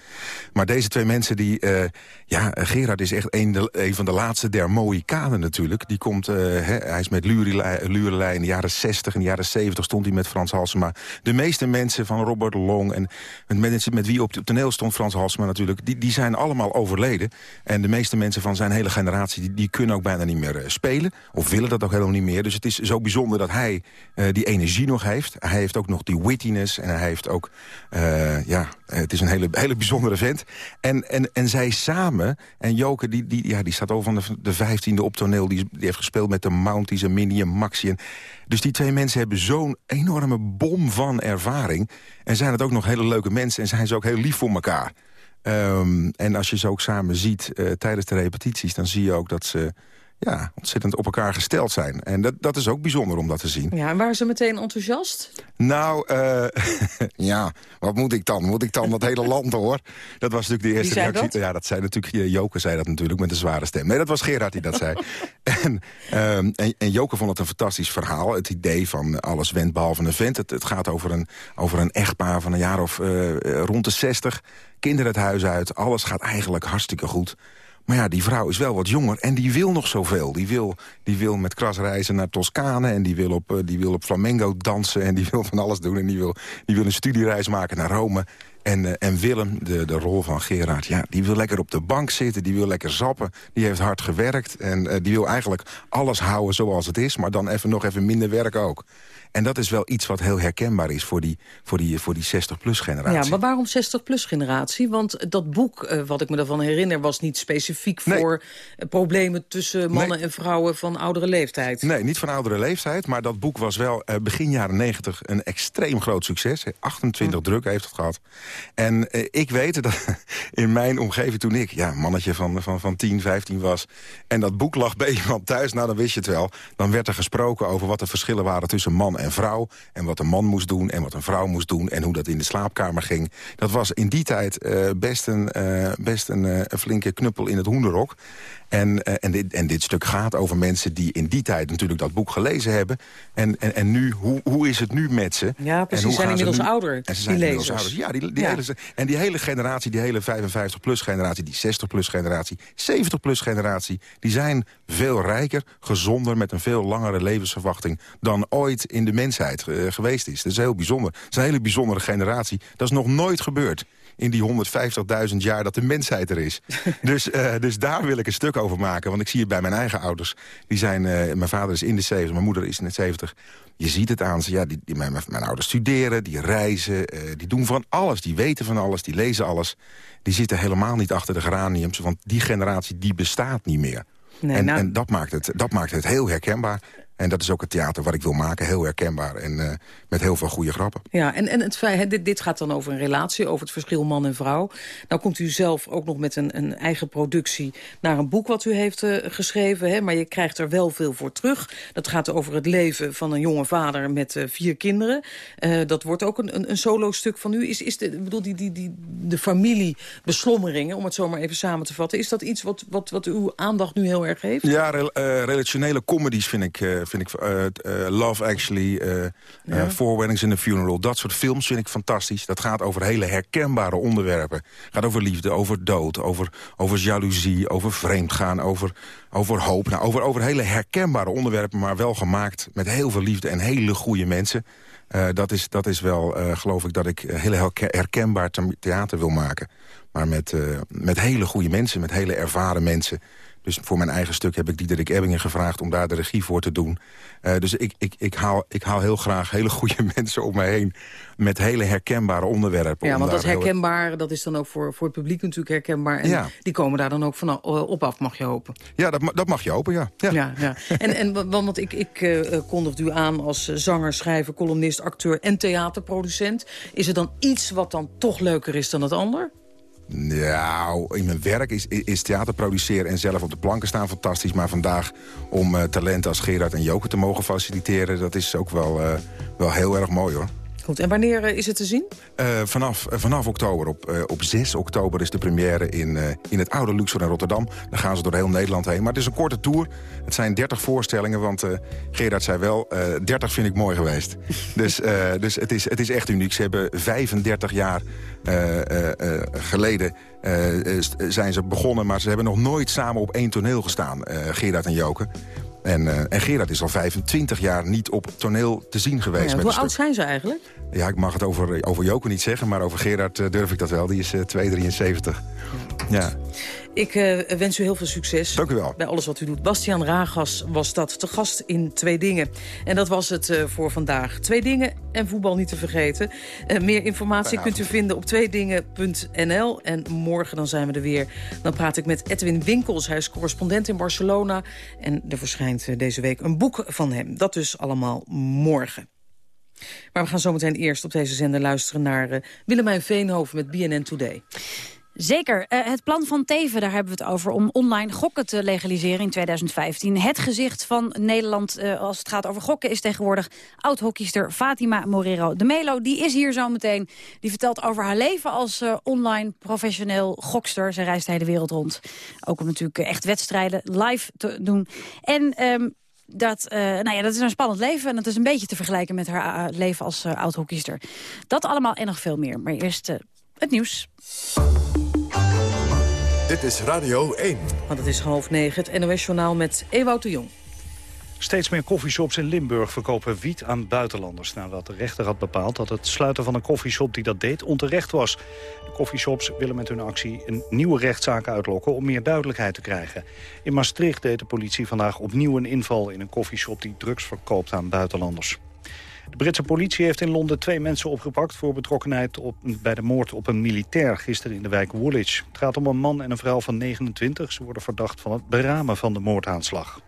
Maar deze twee mensen, die, eh, ja, eh, Gerard is echt een, de, een van de laatste der Mohikanen natuurlijk. Die komt, eh, hij is met Lurelei in de jaren 60, in de jaren 70 stond hij met Frans Halsema. De meeste mensen van Robert Long en met mensen met wie op het toneel stond Frans Halsema natuurlijk... die, die zijn allemaal overleden. En de meeste mensen van zijn hele generatie... die, die kunnen ook bijna niet meer eh, spelen. Of willen dat ook helemaal niet meer. Dus het is zo bijzonder dat hij eh, die energie nog heeft. Hij heeft ook nog die wittiness. En hij heeft ook... eh, ja, het is een hele, hele bijzondere vent. En, en, en zij samen... En Joke, die, die, ja, die staat over van de, de vijftiende op toneel. Die, die heeft gespeeld met de Mounties en Minnie en Maxi. En, dus die twee mensen hebben zo'n enorme bom van ervaring. En zijn het ook nog hele leuke mensen. En zijn ze ook heel lief voor elkaar. Ehm, en als je ze ook samen ziet eh, tijdens de repetities... dan zie je ook dat ze ja, ontzettend op elkaar gesteld zijn. En dat, dat is ook bijzonder om dat te zien. Ja, en waren ze meteen enthousiast? Nou, eh, ja, wat moet ik dan? Moet ik dan dat hele land hoor? Dat was natuurlijk de eerste reactie. dat? Ja, dat zei natuurlijk, eh, Joke zei dat natuurlijk met een zware stem. Nee, dat was Gerard die dat zei. en, ehm, en, en Joke vond het een fantastisch verhaal. Het idee van alles went behalve een vent. Het, het gaat over een, over een echtpaar van een jaar of eh, rond de 60. Kinderen het huis uit. Alles gaat eigenlijk hartstikke goed. Maar ja, die vrouw is wel wat jonger en die wil nog zoveel. Die wil, die wil met kras reizen naar Toscane en die wil, op, eh, die wil op flamenco dansen... en die wil van alles doen en die wil, die wil een studiereis maken naar Rome. En, eh, en Willem, de, de rol van Gerard, ja, die wil lekker op de bank zitten... die wil lekker zappen, die heeft hard gewerkt... en eh, die wil eigenlijk alles houden zoals het is... maar dan even nog even minder werk ook. En dat is wel iets wat heel herkenbaar is voor die, voor die, voor die 60-plus generatie. Ja, maar waarom 60-plus generatie? Want dat boek, eh, wat ik me daarvan herinner... was niet specifiek voor problemen tussen mannen en vrouwen van oudere leeftijd. Nee, niet van oudere leeftijd. Maar dat boek was wel begin jaren 90 een extreem groot succes. 28 druk heeft het gehad. En eh, ik weet dat in mijn omgeving toen ik, ja, mannetje van, van, van 10, 15 was... en dat boek lag bij iemand thuis, nou dan wist je het wel. Dan werd er gesproken over wat de verschillen waren tussen man en vrouw... en wat een man moest doen en wat een vrouw moest doen... en hoe dat in de slaapkamer ging. Dat was in die tijd eh, best, een, eh, best een, een flinke knuppel in het hoenderok. En, eh, en, dit, en dit stuk gaat over mensen die in die tijd natuurlijk dat boek gelezen hebben. En, en, en nu, hoe, hoe is het nu met ze? Ja, precies. En hoe zijn ze inmiddels nu- ouder, En ze die zijn inmiddels lezers. ouder. Ja, die, die Ja. Hele, en die hele generatie, die hele 55-plus generatie, die 60-plus generatie... 70-plus generatie, die zijn veel rijker, gezonder... met een veel langere levensverwachting dan ooit in de mensheid eh, geweest is. Dat is heel bijzonder. Het is een hele bijzondere generatie. Dat is nog nooit gebeurd in die 150.000 jaar dat de mensheid er is. dus, eh, dus daar wil ik een stuk over maken. Want ik zie het bij mijn eigen ouders. Die zijn, eh, mijn vader is in de 70, mijn moeder is in de 70. Je ziet het aan ze. Ja, die, die, mijn, mijn ouders studeren, die reizen, eh, die doen van alles. Die weten van alles, die lezen alles. Die zitten helemaal niet achter de geraniums. Want die generatie, die bestaat niet meer. Nee, en nou- en dat, maakt het, dat maakt het heel herkenbaar. En dat is ook het theater wat ik wil maken. Heel herkenbaar en eh, met heel veel goede grappen. Ja, en, en het, feit- dit, dit gaat dan over een relatie, over het verschil man en vrouw. Nou komt u zelf ook nog met een, een eigen productie naar een boek wat u heeft eh, geschreven. Hè, maar je krijgt er wel veel voor terug. Dat gaat over het leven van een jonge vader met eh, vier kinderen. Eh, dat wordt ook een, een, een solo-stuk van u. Is, is de, ik bedoel, die, die, die, de familiebeslommeringen, om het zo maar even samen te vatten... is dat iets wat, wat, wat uw aandacht nu heel erg heeft? Ja, rel- eh, relationele comedies vind ik, eh, vind ik eh, eh, Love Actually, eh eh, Four Weddings in a Funeral. Dat soort films vind ik fantastisch. Dat gaat over hele herkenbare onderwerpen. gaat over liefde, over dood, over, over jaloezie, over vreemdgaan, over, over hoop. Nou, over, over hele herkenbare onderwerpen, maar wel gemaakt met heel veel liefde en hele goede mensen. Dat, is, dat is wel, geloof ik, dat ik heel herke- herkenbaar the- theater wil maken. Maar met, met hele goede mensen, met hele ervaren mensen. Dus voor mijn eigen stuk heb ik Diederik Ebbingen gevraagd om daar de regie voor te doen. Eh, dus ik, ik, ik, haal, ik haal heel graag hele goede mensen om me heen... met hele herkenbare onderwerpen. Ja, want dat heel- herkenbaar, dat is dan ook voor, voor het publiek natuurlijk herkenbaar. En Ja. die komen daar dan ook van, eh, op af, mag je hopen. Ja, dat, dat mag je hopen, ja. ja. Ja, ja. En, en wa- want ik, ik eh, kondigde u aan als zanger, schrijver, columnist, acteur en theaterproducent. Is er dan iets wat dan toch leuker is dan het ander? Nou, in mijn werk is, is theater produceren en zelf op de planken staan fantastisch. Maar vandaag om uh, talenten als Gerard en Joke te mogen faciliteren... dat is ook wel, uh, wel heel erg mooi hoor. Goed, en wanneer uh, is het te zien? Uh, vanaf, uh, vanaf oktober. Op, op 6 oktober is de première in, in het oude Luxor in Rotterdam. Dan gaan ze door heel Nederland heen. Maar het is een korte tour. Het zijn 30 voorstellingen, want Gerard zei wel... 30 vind ik mooi geweest. dus dus het, is, het is echt uniek. Ze hebben 35 jaar geleden zijn ze begonnen... maar ze hebben nog nooit samen op één toneel gestaan, Gerard en Joke. En, uh, en Gerard is al 25 jaar niet op toneel te zien geweest. Ja, met hoe oud zijn ze eigenlijk? Ja, ik mag het over, over Joko niet zeggen, maar over Gerard uh, durf ik dat wel. Die is uh, 273. Ja. Ik uh, wens u heel veel succes. Dank u wel. Bij alles wat u doet. Bastiaan Ragas was dat, te gast in Twee Dingen. En dat was het uh, voor vandaag. Twee Dingen en voetbal niet te vergeten. Uh, meer informatie kunt u vinden op tweedingen.nl. En morgen dan zijn we er weer. Dan praat ik met Edwin Winkels. Hij is correspondent in Barcelona. En er verschijnt deze week een boek van hem. Dat dus allemaal morgen. Maar we gaan zometeen eerst op deze zender luisteren naar Willemijn Veenhoven met BNN Today. Zeker. Uh, het plan van Teven, daar hebben we het over... om online gokken te legaliseren in 2015. Het gezicht van Nederland uh, als het gaat over gokken... is tegenwoordig oud-hockeyster Fatima Morero de Melo. Die is hier zo meteen. Die vertelt over haar leven als online professioneel gokster. Ze reist de hele wereld rond. Ook om natuurlijk echt wedstrijden live te doen. En... Um, dat, uh, nou ja, dat is een spannend leven en dat is een beetje te vergelijken met haar uh, leven als uh, oud-hockeyster. Dat allemaal en nog veel meer. Maar eerst het nieuws. Dit is Radio 1. Want het is half negen, het NOS-journaal met Ewout de Jong. Steeds meer koffieshops in Limburg verkopen wiet aan buitenlanders... nadat de rechter had bepaald dat het sluiten van een koffieshop die dat deed onterecht was. De koffieshops willen met hun actie een nieuwe rechtszaak uitlokken... om meer duidelijkheid te krijgen. In Maastricht deed de politie vandaag opnieuw een inval in een koffieshop... die drugs verkoopt aan buitenlanders. De Britse politie heeft in Londen twee mensen opgepakt... voor betrokkenheid op, bij de moord op een militair gisteren in de wijk Woolwich. Het gaat om een man en een vrouw van 29. Ze worden verdacht van het beramen van de moordaanslag.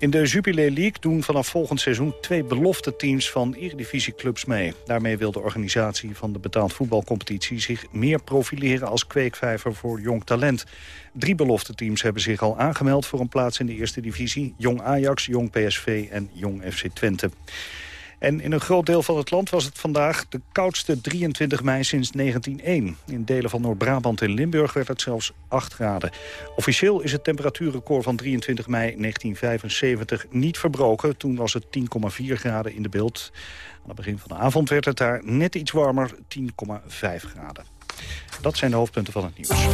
In de Jubilee League doen vanaf volgend seizoen twee belofte teams van Eredivisieclubs mee. Daarmee wil de organisatie van de betaald voetbalcompetitie zich meer profileren als kweekvijver voor jong talent. Drie belofte teams hebben zich al aangemeld voor een plaats in de eerste divisie. Jong Ajax, Jong PSV en Jong FC Twente. En in een groot deel van het land was het vandaag de koudste 23 mei sinds 1901. In delen van Noord-Brabant en Limburg werd het zelfs 8 graden. Officieel is het temperatuurrecord van 23 mei 1975 niet verbroken. Toen was het 10,4 graden in de beeld. Aan het begin van de avond werd het daar net iets warmer, 10,5 graden. Dat zijn de hoofdpunten van het nieuws.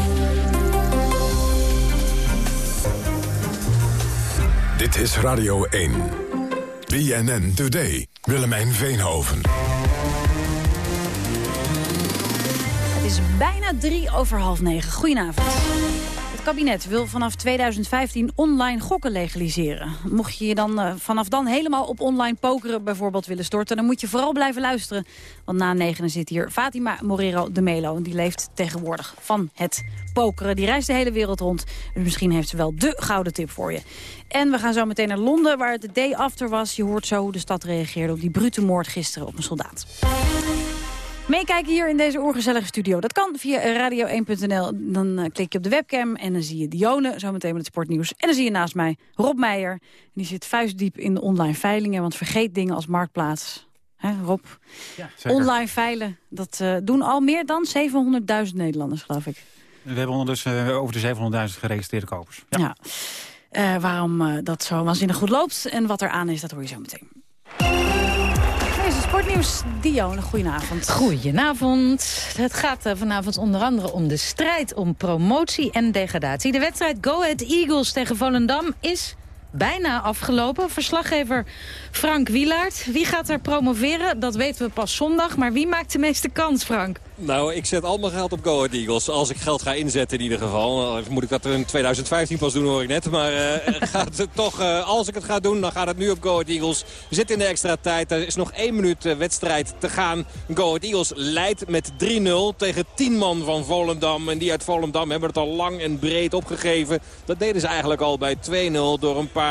Dit is Radio 1. BNN Today. Willemijn Veenhoven. Het is bijna drie over half negen. Goedenavond. Kabinet wil vanaf 2015 online gokken legaliseren. Mocht je je dan uh, vanaf dan helemaal op online pokeren bijvoorbeeld willen storten... dan moet je vooral blijven luisteren. Want na negenen zit hier Fatima Morero de Melo. Die leeft tegenwoordig van het pokeren. Die reist de hele wereld rond. Dus misschien heeft ze wel de gouden tip voor je. En we gaan zo meteen naar Londen, waar het de day after was. Je hoort zo hoe de stad reageerde op die brute moord gisteren op een soldaat. Meekijken hier in deze oorgezellige studio. Dat kan via radio1.nl. Dan uh, klik je op de webcam en dan zie je Dione, zometeen met het sportnieuws. En dan zie je naast mij Rob Meijer. En die zit vuistdiep in de online veilingen, want vergeet dingen als marktplaats. Hè, Rob? Ja, online veilen, dat uh, doen al meer dan 700.000 Nederlanders, geloof ik. We hebben ondertussen uh, over de 700.000 geregistreerde kopers. Ja. ja. Uh, waarom dat zo waanzinnig goed loopt en wat er aan is, dat hoor je zo meteen. Sportnieuws, Dione, goedenavond. Goedenavond. Het gaat uh, vanavond onder andere om de strijd om promotie en degradatie. De wedstrijd Go Ahead Eagles tegen Volendam is bijna afgelopen. Verslaggever Frank Wielaert. Wie gaat er promoveren? Dat weten we pas zondag. Maar wie maakt de meeste kans, Frank? Nou, ik zet al mijn geld op Go Ahead Eagles. Als ik geld ga inzetten in ieder geval. Moet ik dat in 2015 pas doen, hoor ik net. Maar uh, gaat het toch, uh, als ik het ga doen, dan gaat het nu op Go Ahead Eagles. We zitten in de extra tijd. Er is nog één minuut uh, wedstrijd te gaan. Go Ahead Eagles leidt met 3-0 tegen 10 man van Volendam. En die uit Volendam hebben het al lang en breed opgegeven. Dat deden ze eigenlijk al bij 2-0 door een paar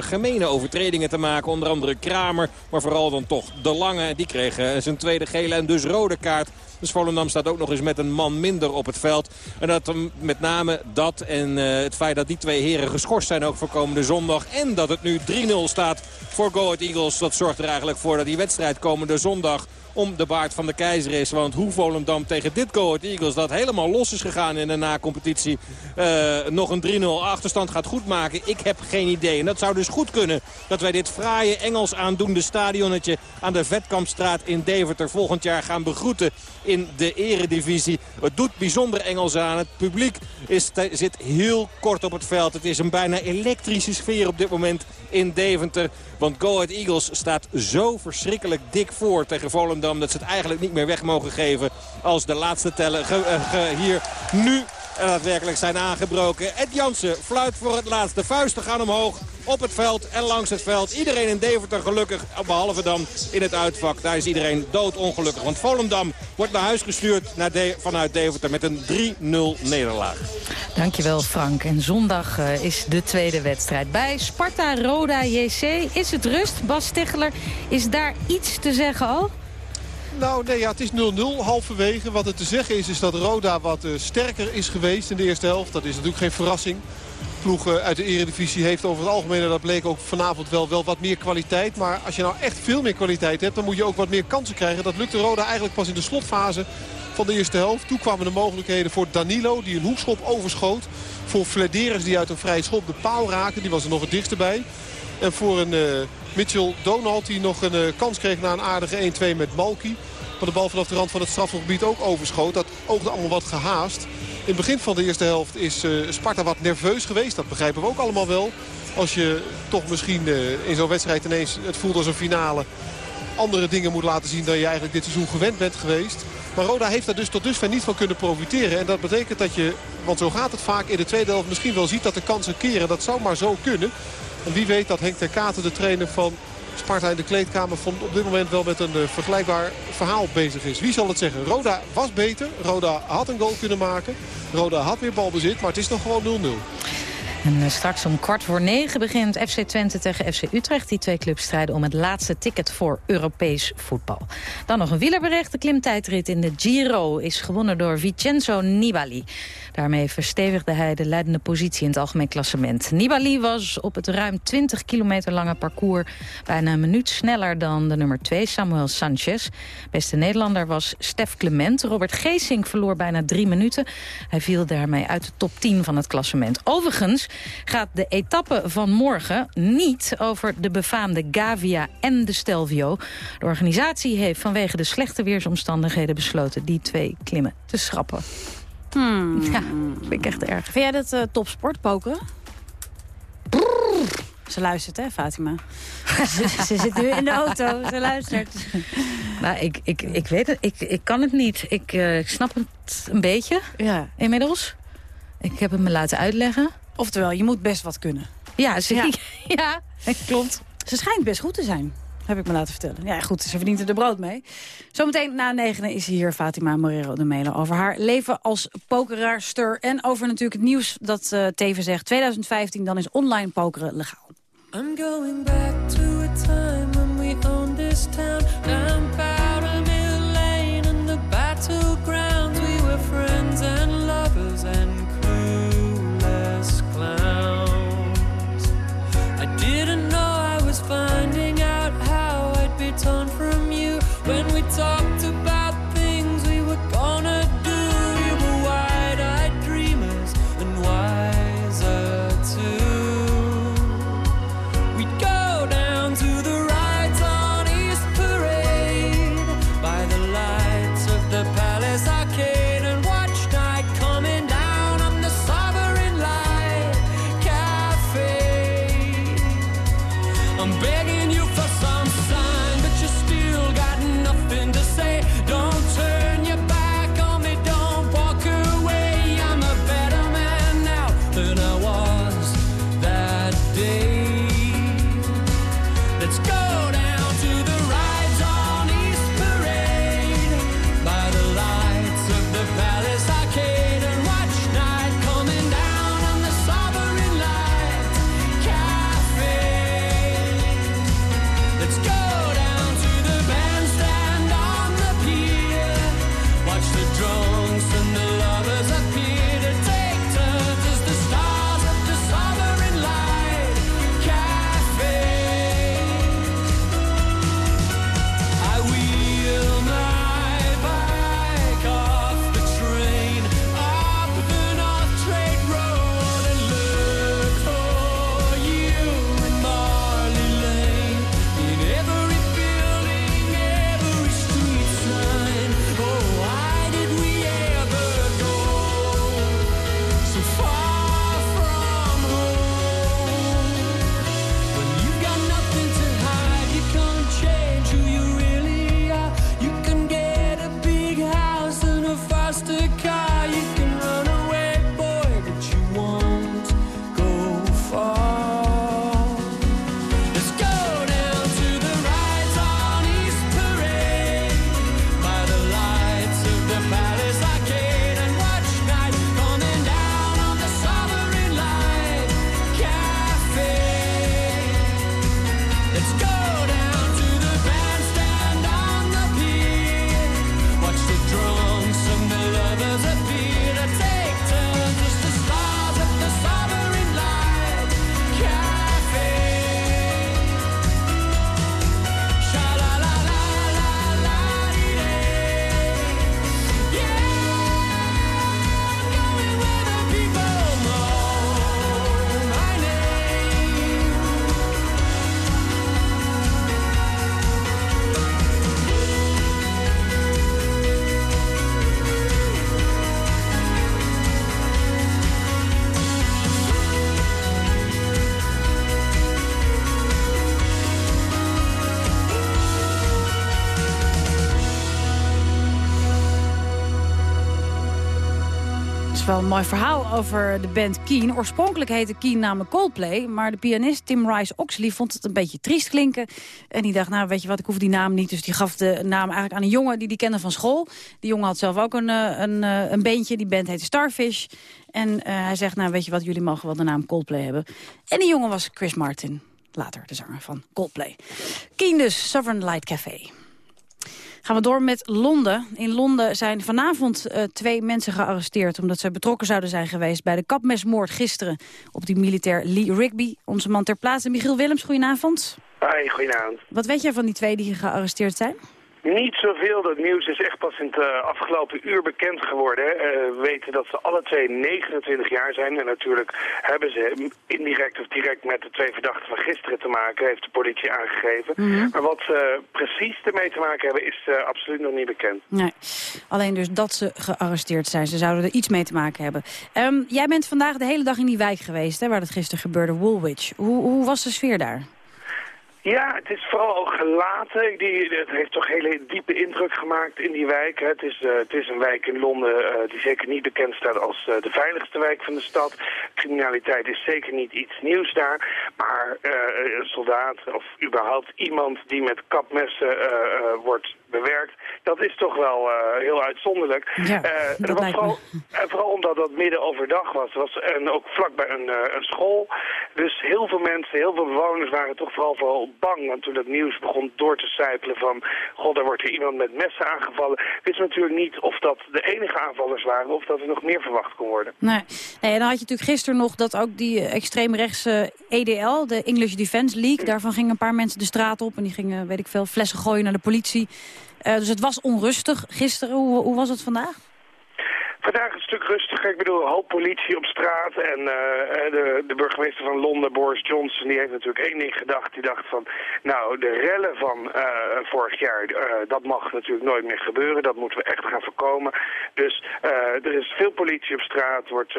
gemene overtredingen te maken. Onder andere Kramer, maar vooral dan toch De Lange. Die kreeg zijn tweede gele en dus rode kaart Dus Volendam staat ook nog eens met een man minder op het veld. En dat met name dat en het feit dat die twee heren geschorst zijn ook voor komende zondag. En dat het nu 3-0 staat voor Go Ahead Eagles. Dat zorgt er eigenlijk voor dat die wedstrijd komende zondag om de baard van de keizer is. Want hoe Volendam tegen dit Ahead Eagles dat helemaal los is gegaan in de na-competitie... Uh, nog een 3-0 achterstand gaat goedmaken. Ik heb geen idee. En dat zou dus goed kunnen dat wij dit fraaie Engels aandoende stadionnetje... aan de Vetkampstraat in Deventer volgend jaar gaan begroeten in de eredivisie. Het doet bijzonder Engels aan. Het publiek is, zit heel kort op het veld. Het is een bijna elektrische sfeer op dit moment in Deventer. Want Go Ahead Eagles staat zo verschrikkelijk dik voor tegen Volendam... dat ze het eigenlijk niet meer weg mogen geven als de laatste tellen uh, hier nu daadwerkelijk zijn aangebroken. Ed Jansen fluit voor het laatste. Vuisten gaan omhoog op het veld en langs het veld. Iedereen in Deventer gelukkig, behalve dan in het uitvak. Daar is iedereen doodongelukkig. Want Volendam wordt naar huis gestuurd naar de, vanuit Deventer met een 3-0 nederlaag. Dankjewel Frank. En zondag uh, is de tweede wedstrijd. Bij Sparta-Roda JC is het rust. Bas Stichler, is daar iets te zeggen al? Nou, nee, ja, het is 0-0 halverwege. Wat het te zeggen is, is dat Roda wat uh, sterker is geweest in de eerste helft. Dat is natuurlijk geen verrassing. Ploeg uh, uit de eredivisie heeft over het algemeen, en dat bleek ook vanavond wel, wel wat meer kwaliteit. Maar als je nou echt veel meer kwaliteit hebt, dan moet je ook wat meer kansen krijgen. Dat lukte Roda eigenlijk pas in de slotfase van de eerste helft. Toen kwamen de mogelijkheden voor Danilo, die een hoekschop overschoot. Voor Flederis, die uit een vrije schop de paal raakte. Die was er nog het dichtst bij. En voor een uh, Mitchell Donald die nog een uh, kans kreeg na een aardige 1-2 met Malky. Maar de bal vanaf de rand van het strafgebied ook overschoot. Dat oogde allemaal wat gehaast. In het begin van de eerste helft is uh, Sparta wat nerveus geweest. Dat begrijpen we ook allemaal wel. Als je toch misschien in zo'n wedstrijd ineens het voelt als een finale... andere dingen moet laten zien dan je eigenlijk dit seizoen gewend bent geweest. Maar Roda heeft daar dus tot dusver niet van kunnen profiteren. En dat betekent dat je, want zo gaat het vaak in de tweede helft... misschien wel ziet dat de kansen keren. Dat zou maar zo kunnen. En wie weet dat Henk ter Katen, de trainer van Sparta in de kleedkamer... op dit moment wel met een uh, vergelijkbaar verhaal bezig is. Wie zal het zeggen? Roda was beter. Roda had een goal kunnen maken. Roda had weer balbezit, maar het is nog gewoon 0-0. En eh, straks om kwart voor negen begint FC Twente tegen FC Utrecht. Die twee clubs strijden om het laatste ticket voor Europees voetbal. Dan nog een wielerbericht. De klimtijdrit in de Giro is gewonnen door Vincenzo Nibali. Daarmee verstevigde hij de leidende positie in het algemeen klassement. Nibali was op het ruim 20 kilometer lange parcours... bijna een minuut sneller dan de nummer 2, Samuel Sanchez. Beste Nederlander was Stef Clement. Robert Geesink verloor bijna drie minuten. Hij viel daarmee uit de top 10 van het klassement. Overigens gaat de etappe van morgen niet over de befaamde Gavia en de Stelvio. De organisatie heeft vanwege de slechte weersomstandigheden besloten die twee klimmen te schrappen. Hmm. Ja, vind ik echt erg. Vind jij dat uh, topsport, pokeren? Ze luistert, hè, Fatima? ze, ze, zit nu in de auto, ze luistert. Nou, ik, ik, ik weet het, ik, ik kan het niet. Ik, uh, ik snap het een beetje, ja. inmiddels. Ik heb het me laten uitleggen. Oftewel, je moet best wat kunnen. Ja, ze, ja. ja klopt. Ze schijnt best goed te zijn. Heb ik me laten vertellen. Ja, goed, ze verdient er de brood mee. Zometeen na negenen is hier Fatima Morero de Melen over haar leven als pokeraarster. En over natuurlijk het nieuws dat uh, Teven zegt. 2015, dan is online pokeren legaal. I'm going back to a time when we owned this town. Down Powder is wel een mooi verhaal over de band Keen. Oorspronkelijk heette Keen namelijk Coldplay... maar de pianist Tim Rice Oxley vond het een beetje triest klinken. En die dacht, nou weet je wat, ik hoef die naam niet. Dus die gaf de naam eigenlijk aan een jongen die die kende van school. Die jongen had zelf ook een, eh, een, eh, een beentje, die band heette Starfish. En eh, hij zegt, nou weet je wat, jullie mogen wel de naam Coldplay hebben. En die jongen was Chris Martin, later de zanger van Coldplay. Keen dus, Sovereign Light Café. Gaan we door met Londen. In Londen zijn vanavond uh, twee mensen gearresteerd... omdat ze betrokken zouden zijn geweest bij de kapmesmoord gisteren... op die militair Lee Rigby. Onze man ter plaatse, Michiel Willems, goedenavond. Hoi, goedenavond. Wat weet jij van die twee die gearresteerd zijn? Niet zoveel. Dat nieuws is echt pas in het uh, afgelopen uur bekend geworden. Uh, we weten dat ze alle twee 29 jaar zijn. En natuurlijk hebben ze indirect of direct met de twee verdachten van gisteren te maken, heeft de politie aangegeven. Mm -hmm. Maar wat ze precies ermee te maken hebben, is uh, absoluut nog niet bekend. Nee, alleen dus dat ze gearresteerd zijn. Ze zouden er iets mee te maken hebben. Um, jij bent vandaag de hele dag in die wijk geweest, hè, waar het gisteren gebeurde, Woolwich. Hoe, hoe was de sfeer daar? Ja, het is vooral ook gelaten. Die, het heeft toch hele diepe indruk gemaakt in die wijk. Het is, uh, het is een wijk in Londen uh, die zeker niet bekend staat als uh, de veiligste wijk van de stad. Criminaliteit is zeker niet iets nieuws daar. Maar een soldaat of überhaupt iemand die met kapmessen wordt bewerkt, dat is toch wel heel uitzonderlijk. Ja, dat was vooral, vooral omdat dat midden overdag was. was en ook vlakbij een, een school. Dus heel veel mensen, heel veel bewoners waren toch vooral vooral bang. Want toen dat nieuws begon door te sijpelen van... god, er wordt er iemand met messen aangevallen. Wist natuurlijk niet of dat de enige aanvallers waren... of dat er nog meer verwacht kon worden. Nee, nee en dan had je natuurlijk gisteren nog dat ook die extreemrechtse EDL... de English Defence League, daarvan gingen een paar mensen de straat op... en die gingen, weet ik veel, flessen gooien naar de politie. Uh, dus het was onrustig gisteren. Hoe, hoe was het vandaag? Vandaag een stuk rustiger. Ik bedoel, hoop politie op straat. En uh, de, de, burgemeester van Londen, Boris Johnson, die heeft natuurlijk één ding gedacht. Die dacht van, nou, de rellen van uh, vorig jaar, dat mag natuurlijk nooit meer gebeuren. Dat moeten we echt gaan voorkomen. Dus er is veel politie op straat. Wordt,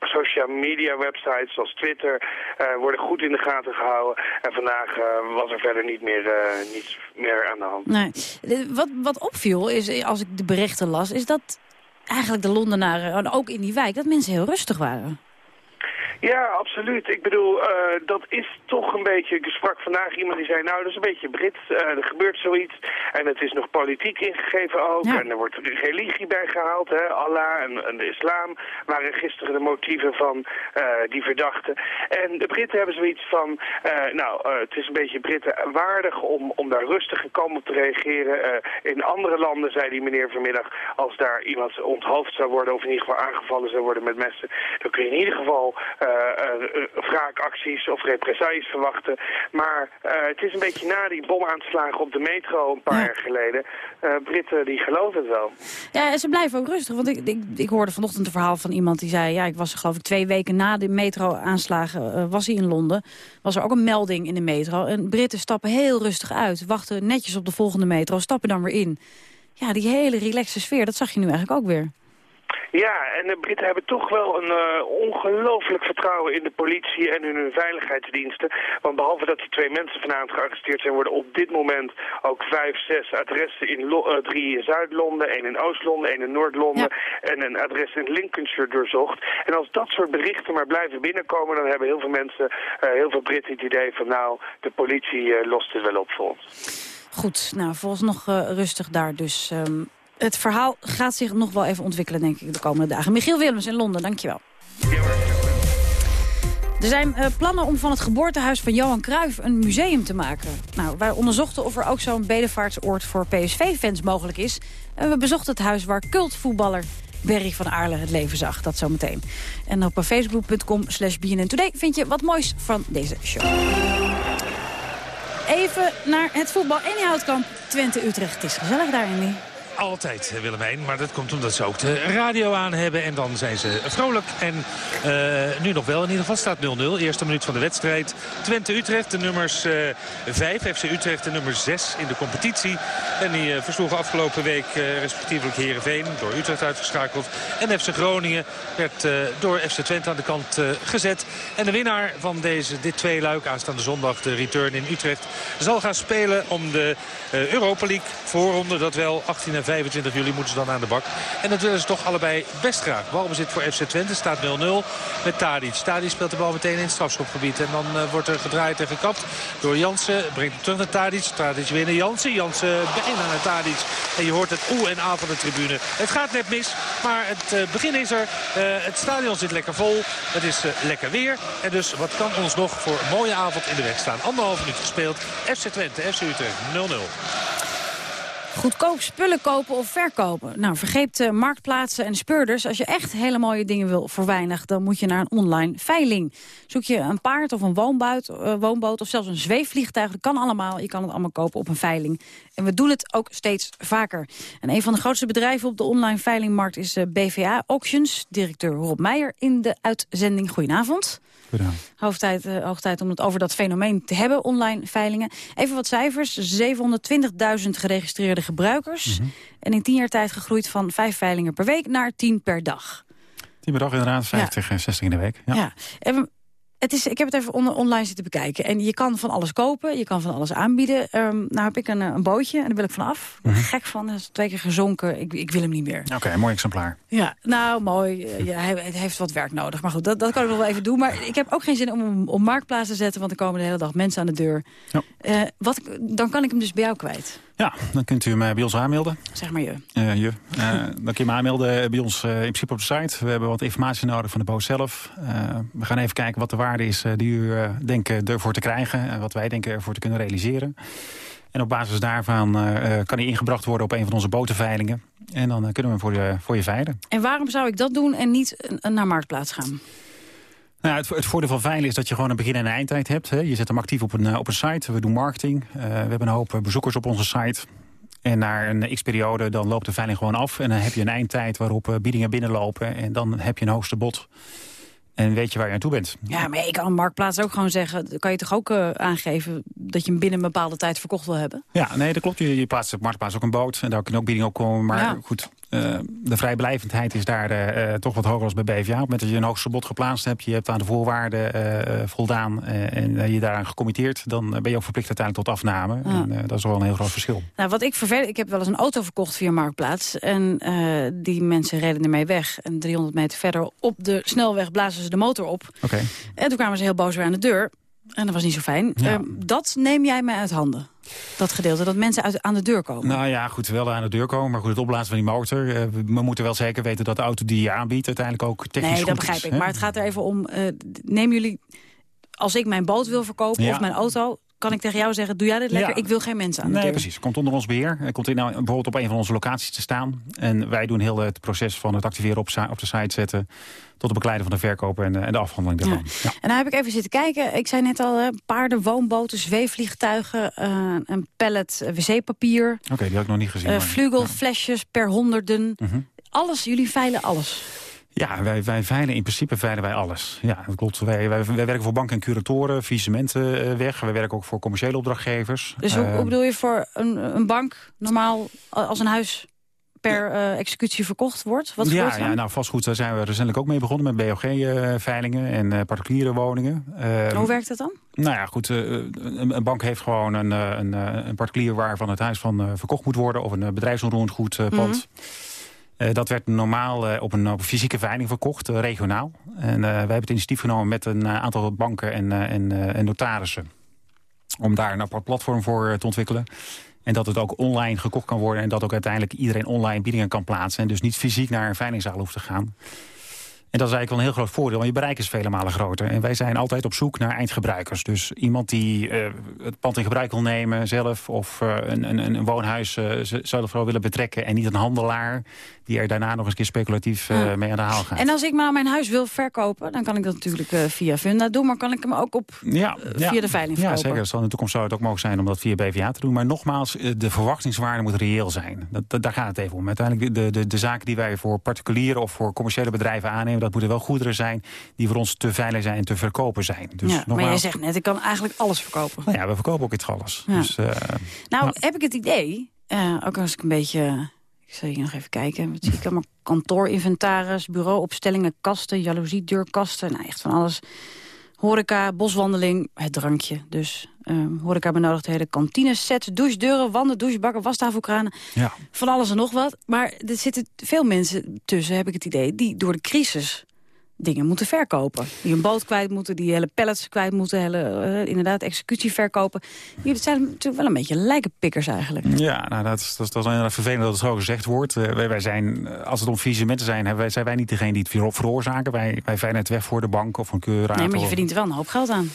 social media websites zoals Twitter worden goed in de gaten gehouden. En vandaag was er verder niet meer, niets meer aan de hand. Nee. Wat, wat opviel, is, als ik de berichten las, is dat eigenlijk de Londenaren, ook in die wijk, dat mensen heel rustig waren. Ja, absoluut. Ik bedoel, uh, dat is toch een beetje... Ik sprak vandaag iemand die zei, nou, dat is een beetje Brits. Uh, er gebeurt zoiets. En het is nog politiek ingegeven ook. Ja. En er wordt religie bij gehaald. Hè? Allah en, en, de islam waren gisteren de motieven van uh, die verdachten. En de Britten hebben zoiets van... nou, het is een beetje Britten waardig om, om daar rustig en kalm op te reageren. in andere landen, zei die meneer vanmiddag... als daar iemand onthoofd zou worden... of in ieder geval aangevallen zou worden met messen... dan kun je in ieder geval... Uh, wraakacties of represailles verwachten. Maar uh, het is een beetje na die bomaanslagen op de metro een paar ja. jaar geleden. Britten die geloven het wel. Ja, en ze blijven ook rustig. Want ik, ik, ik hoorde vanochtend een verhaal van iemand die zei... ja, ik was geloof ik twee weken na de metro-aanslagen was hij in Londen. Was er ook een melding in de metro. En Britten stappen heel rustig uit. Wachten netjes op de volgende metro, stappen dan weer in. Ja, die hele relaxe sfeer, dat zag je nu eigenlijk ook weer. Ja, en de Britten hebben toch wel een uh, ongelooflijk vertrouwen in de politie en in hun veiligheidsdiensten. Want behalve dat die twee mensen vanavond gearresteerd zijn, worden op dit moment ook vijf, zes adressen in Lo uh, drie in Zuid-Londen, één in Oost-Londen, één in Noord-Londen ja. en een adres in Lincolnshire doorzocht. En als dat soort berichten maar blijven binnenkomen, dan hebben heel veel mensen, uh, heel veel Britten het idee van nou, de politie lost het wel op voor ons. Goed, nou, volgens nog rustig daar dus. Um het verhaal gaat zich nog wel even ontwikkelen, denk ik, de komende dagen. Michiel Willems in Londen, dankjewel. Er zijn uh, plannen om van het geboortehuis van Johan Cruijff een museum te maken. Nou, wij onderzochten of er ook zo'n bedevaartsoord voor PSV-fans mogelijk is. En we bezochten het huis waar cultvoetballer Berry van Aarle het leven zag. Dat zometeen. En op facebook.com slash vind je wat moois van deze show. Even naar het voetbal. Eni Houtkamp, Twente-Utrecht. Het is gezellig daar, Andy altijd, eh, Willemijn. Maar dat komt omdat ze ook de radio aan hebben. En dan zijn ze vrolijk. En uh, nu nog wel. In ieder geval staat 0-0. Eerste minuut van de wedstrijd. Twente-Utrecht, de nummers uh, 5. FC Utrecht, de nummer 6 in de competitie. En die uh, versloegen afgelopen week respectievelijk Heerenveen. Door Utrecht uitgeschakeld. En FC Groningen werd door FC Twente aan de kant gezet. En de winnaar van deze, dit twee luik aanstaande zondag, de return in Utrecht... zal gaan spelen om de Europa League voorronde. Dat wel 18 en en 25 juli moeten ze dan aan de bak. En dat willen ze toch allebei best graag. Balbezit voor FC Twente staat 0-0 met Tadic. Tadic speelt de bal meteen in het strafschopgebied. En dan uh, wordt er gedraaid en gekapt door Jansen. Brengt hem terug naar Tadic. Tadic weer naar Jansen. Jansen bijna naar Tadic. En je hoort het oe en a van de tribune. Het gaat net mis, maar het uh, begin is er. Uh, het stadion zit lekker vol. Het is lekker weer. En dus wat kan ons nog voor een mooie avond in de weg staan. Anderhalf minuut gespeeld. FC Twente, FC Utrecht 0-0. Goedkoop spullen kopen of verkopen. Nou, vergeet uh, marktplaatsen en speurders. Als je echt hele mooie dingen wil voor weinig... dan moet je naar een online veiling. Zoek je een paard of een woonboot, uh, woonboot of zelfs een zweefvliegtuig. Dat kan allemaal. Je kan het allemaal kopen op een veiling. En we doen het ook steeds vaker. En een van de grootste bedrijven op de online veilingmarkt is uh, BVA Auctions. Directeur Rob Meijer in de uitzending. Goedenavond. Hoog tijd, uh, hoog tijd om het over dat fenomeen te hebben, online veilingen. Even wat cijfers. 720.000 geregistreerde gebruikers. Mm -hmm. En in tien jaar tijd gegroeid van vijf veilingen per week naar tien per dag. Tien per dag inderdaad, 50 en ja. 60 in de week. Ja. ja. En het is, ik heb het even on online zitten bekijken. En je kan van alles kopen, je kan van alles aanbieden. Um, nou heb ik een, een bootje en daar wil ik vanaf. Mhm. gek van, hij is twee keer gezonken. Ik, ik wil hem niet meer. Oké, okay, mooi exemplaar. Ja, nou mooi. Ja, hij, hij, heeft wat werk nodig. Maar goed, dat, dat kan ik nog wel even doen. Maar ik heb ook geen zin om hem op marktplaats te zetten... want er komen de hele dag mensen aan de deur. Ja. Uh, wat, dan kan ik hem dus bij jou kwijt. Ja, dan kunt u hem bij ons aanmelden. Zeg maar je. Uh, je. Uh, dan kun je me aanmelden bij ons uh, in principe op de site. We hebben wat informatie nodig van de boot zelf. we gaan even kijken wat de waarde is die u denkt ervoor te krijgen. En wat wij denken ervoor te kunnen realiseren. En op basis daarvan kan hij ingebracht worden op een van onze botenveilingen. En dan kunnen we hem voor je, voor je veilen. En waarom zou ik dat doen en niet naar Marktplaats gaan? Nou, het, het, voordeel van veilen is dat je gewoon een begin- en een eindtijd hebt. Hè. Je zet hem actief op een, op een site. We doen marketing. Uh, we hebben een hoop bezoekers op onze site. En na een x-periode dan loopt de veiling gewoon af. En dan heb je een eindtijd waarop uh, biedingen binnenlopen. En dan heb je een hoogste bod. En weet je waar je aan toe bent. Ja, maar ik kan een marktplaats ook gewoon zeggen... kan je toch ook uh, aangeven dat je hem binnen een bepaalde tijd verkocht wil hebben? Ja, nee, dat klopt. Je, je plaatst op marktplaats ook een boot. En daar kunnen ook biedingen op komen. Maar ja. goed, uh, de vrijblijvendheid is daar uh, toch wat hoger als bij BVA. Op het moment dat je een hoogste bod geplaatst hebt... je hebt aan de voorwaarden voldaan en je daaraan gecommitteerd... dan ben je ook verplicht uiteindelijk tot afname. En dat is wel een heel groot verschil. Nou, wat ik vervel, ik heb wel eens een auto verkocht via Marktplaats. En die mensen reden ermee weg. En 300 meter verder op de snelweg blazen ze de motor op. Okay. En toen kwamen ze heel boos weer aan de deur. En dat was niet zo fijn. Ja. Uh, dat neem jij mij uit handen. Dat gedeelte, dat mensen uit, aan de deur komen. Nou ja, goed, wel aan de deur komen. Maar goed, het opblazen van die motor. Uh, we moeten wel zeker weten dat de auto die je aanbiedt... uiteindelijk ook technisch Nee, dat goed begrijp is, ik. Hè? Maar het gaat er even om... Uh, nemen jullie... Als ik mijn boot wil verkopen Ja. of mijn auto... kan ik tegen jou zeggen, doe jij dit lekker? Ja. Ik wil geen mensen aan de Nee, deur. precies. Komt onder ons beheer. Komt in, nou, bijvoorbeeld op een van onze locaties te staan. En wij doen heel het proces van het activeren op, op de site zetten... tot de begeleiden van de verkoper en, en de afhandeling daarvan. Ja. En nou heb ik even zitten kijken. Ik zei net al, hè, paarden, woonboten, zweefvliegtuigen... Uh, een pallet uh, wc-papier. Oké, okay, die had ik nog niet gezien. Uh, maar... vlugelflesjes per honderden. -hmm. Alles, jullie veilen alles. Ja, wij, wij veilen in principe veilen wij alles. Ja, dat klopt. Wij, wij, wij werken voor banken en curatoren, faillissementen uh, weg. Wij werken ook voor commerciële opdrachtgevers. Dus hoe, hoe bedoel je voor een, een bank normaal als een huis per uh, executie verkocht wordt? Wat ja, ja, nou vastgoed, daar zijn we recentelijk ook mee begonnen met BOG-veilingen en uh, particuliere woningen. Uh, Hoe werkt dat dan? Nou ja, goed, een, een, bank heeft gewoon een, een, een particulier waarvan het huis van verkocht moet worden of een bedrijfsonroerend goed pand. Mm -hmm. Uh, dat werd normaal uh, op, een, op fysieke veiling verkocht, uh, regionaal. En wij hebben het initiatief genomen met een aantal banken en, en, en, notarissen. Om daar een apart platform voor te ontwikkelen. En dat het ook online gekocht kan worden. En dat ook uiteindelijk iedereen online biedingen kan plaatsen. En dus niet fysiek naar een veilingzaal hoeft te gaan. En dat is eigenlijk wel een heel groot voordeel, want je bereik is vele malen groter. En wij zijn altijd op zoek naar eindgebruikers. Dus iemand die uh, het pand in gebruik wil nemen zelf... of uh, een, een, een, woonhuis uh, zou vooral willen betrekken... en niet een handelaar die er daarna nog eens keer speculatief ja. mee aan de haal gaat. En als ik maar mijn huis wil verkopen... dan kan ik dat natuurlijk via Funda doen... maar kan ik hem ook op, ja, via de veiling verkopen? Ja, zeker. Dus in de toekomst zou het ook mogelijk zijn om dat via BVA te doen. Maar nogmaals, de verwachtingswaarde moet reëel zijn. Dat, dat, daar gaat het even om. Uiteindelijk de, de, de zaken die wij voor particulieren... of voor commerciële bedrijven aannemen... dat moeten wel goederen zijn die voor ons te veilig zijn en te verkopen zijn. Dus ja, nogmaals, maar je zegt net, ik kan eigenlijk alles verkopen. Nou ja, we verkopen ook iets alles. Ja. Dus, uh, nou, nou, heb ik het idee, uh, ook als ik een beetje... Ik zal hier nog even kijken. Wat zie ik allemaal? Kantoorinventaris, bureauopstellingen, kasten, jaloeziedeurkasten. Nou, echt van alles. Horeca, boswandeling, het drankje. Dus Uh, horeca benodigdheden, kantines, sets, douchedeuren, wanden, douchebakken, wastafelkranen. Ja. Van alles en nog wat. Maar er zitten veel mensen tussen, heb ik het idee, die door de crisis dingen moeten verkopen. Die een boot kwijt moeten, die hele pallets kwijt moeten, hele, uh, inderdaad executie verkopen. Jullie zijn natuurlijk wel een beetje lijkenpikkers eigenlijk. Ja, nou, dat, is, dat, is, dat is inderdaad vervelend dat het zo gezegd wordt. Uh, wij, wij, zijn, als het om faillissementen zijn, hebben wij, zijn wij niet degene die het veroorzaken. Wij, wij het weg voor de bank of een curator. Nee, maar je verdient er wel een hoop geld aan.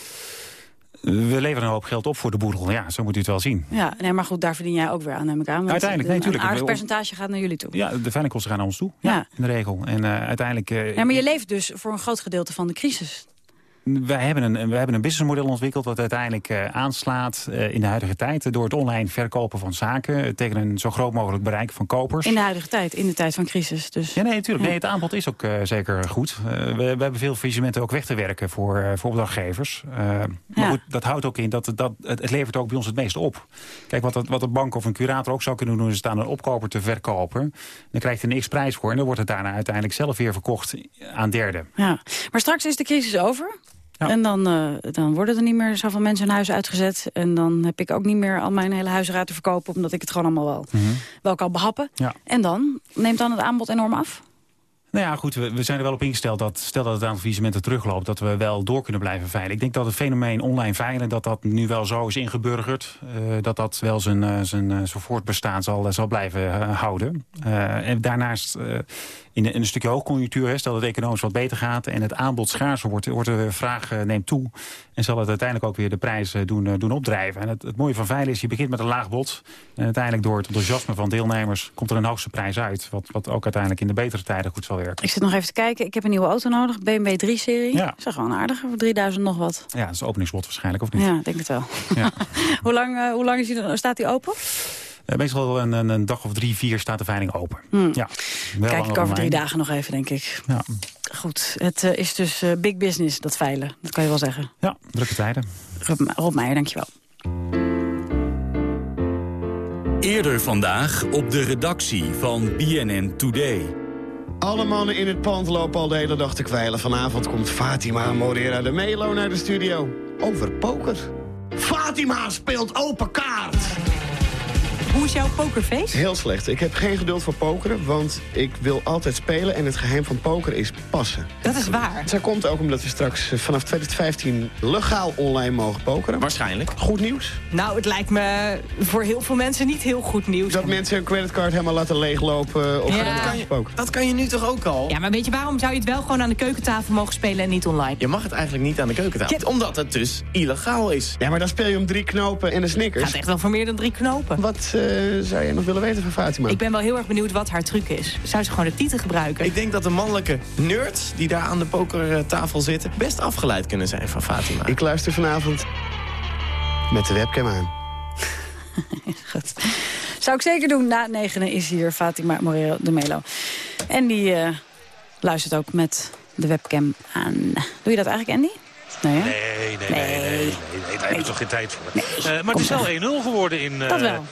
We leveren een hoop geld op voor de boedel. Ja, zo moet u het wel zien. Ja, nee, maar goed, daar verdien jij ook weer aan, neem ik aan. Uiteindelijk, nee, natuurlijk. Een aardig percentage gaat naar jullie toe. Ja, de veilingkosten gaan naar ons toe. Ja. ja in de regel. En uh, uiteindelijk... Uh, ja, maar je leeft dus voor een groot gedeelte van de crisis. Wij hebben een, we hebben een businessmodel ontwikkeld dat uiteindelijk uh, aanslaat uh, in de huidige tijd... door het online verkopen van zaken uh, tegen een zo groot mogelijk bereik van kopers. In de huidige tijd, in de tijd van crisis. Dus. Ja, nee, natuurlijk. Nee, het aanbod is ook zeker goed. We, we, hebben veel faillissementen ook weg te werken voor, voor opdrachtgevers. maar ja. goed, dat houdt ook in dat, dat het, het, levert ook bij ons het meeste op. Kijk, wat, wat een bank of een curator ook zou kunnen doen... is het aan een opkoper te verkopen. Dan krijgt hij een x-prijs voor en dan wordt het daarna uiteindelijk zelf weer verkocht aan derden. Ja. Maar straks is de crisis over... Ja. En dan, uh, dan worden er niet meer zoveel mensen hun huis uitgezet. En dan heb ik ook niet meer al mijn hele huisraad te verkopen... omdat ik het gewoon allemaal wel, mm -hmm. wel kan behappen. Ja. En dan neemt dan het aanbod enorm af? Nou ja, goed, we, we, zijn er wel op ingesteld dat stel dat het aantal faillissementen terugloopt... dat we wel door kunnen blijven veilen. Ik denk dat het fenomeen online veilen, dat dat nu wel zo is ingeburgerd. Uh, dat dat wel zijn, uh, zijn, uh, zijn voortbestaan zal, zal blijven houden. en daarnaast in, in, een stukje hoogconjunctuur, stel dat het economisch wat beter gaat... en het aanbod schaarser wordt, wordt de vraag neemt toe... en zal het uiteindelijk ook weer de prijs doen, doen opdrijven. En het, het mooie van veilen is, je begint met een laag bod... en uiteindelijk door het enthousiasme van deelnemers komt er een hoogste prijs uit... wat, wat ook uiteindelijk in de betere tijden goed zal werken. Ik zit nog even te kijken. Ik heb een nieuwe auto nodig. BMW 3-serie. Ja. Dat is gewoon aardig. Voor 3000 nog wat. Ja, dat is openingslot waarschijnlijk, of niet? Ja, ik denk het wel. Ja. hoe lang, uh, hoe lang is die, staat die open? Uh, meestal een, een, een, dag of drie, vier staat de veiling open. Hmm. Ja, Kijk ik over drie dagen nog even, denk ik. Ja. Goed, het uh, is dus big business, dat veilen. Dat kan je wel zeggen. Ja, drukke tijden. Rob, Rob Meijer, dankjewel. Eerder vandaag op de redactie van BNN Today. Alle mannen in het pand lopen al de hele dag te kwijlen. Vanavond komt Fatima Morera de Melo naar de studio. Over poker. Fatima speelt open kaart. Hoe is jouw pokerface? Heel slecht. Ik heb geen geduld voor pokeren, want ik wil altijd spelen... en het geheim van poker is passen. Dat is waar. Dat komt ook omdat we straks eh, vanaf 2015 legaal online mogen pokeren. Waarschijnlijk. Goed nieuws? Nou, het lijkt me voor heel veel mensen niet heel goed nieuws. Dat mensen hun creditcard helemaal laten leeglopen of ja. dat, kan je, dat kan je nu toch ook al? Ja, maar weet je, waarom zou je het wel gewoon aan de keukentafel mogen spelen en niet online? Je mag het eigenlijk niet aan de keukentafel. Ja. Omdat het dus illegaal is. Ja, maar dan speel je om drie knopen en de Snickers. Het gaat echt wel voor meer dan drie knopen. Wat uh, zou je nog willen weten van Fatima? Ik ben wel heel erg benieuwd wat haar truc is. Zou ze gewoon de titel gebruiken? Ik denk dat de mannelijke nerds die daar aan de pokertafel zitten... best afgeleid kunnen zijn van Fatima. Ik luister vanavond met de webcam aan. Goed. Zou ik zeker doen. Na negenen is hier Fatima Morero de Melo. En die uh, luistert ook met de webcam aan. Doe je dat eigenlijk, Andy? Nee, nee, nee, nee, nee, nee, nee, daar heb je toch geen tijd voor. Nee, uh, maar het is wel 1-0 geworden in... Uh, dat wel.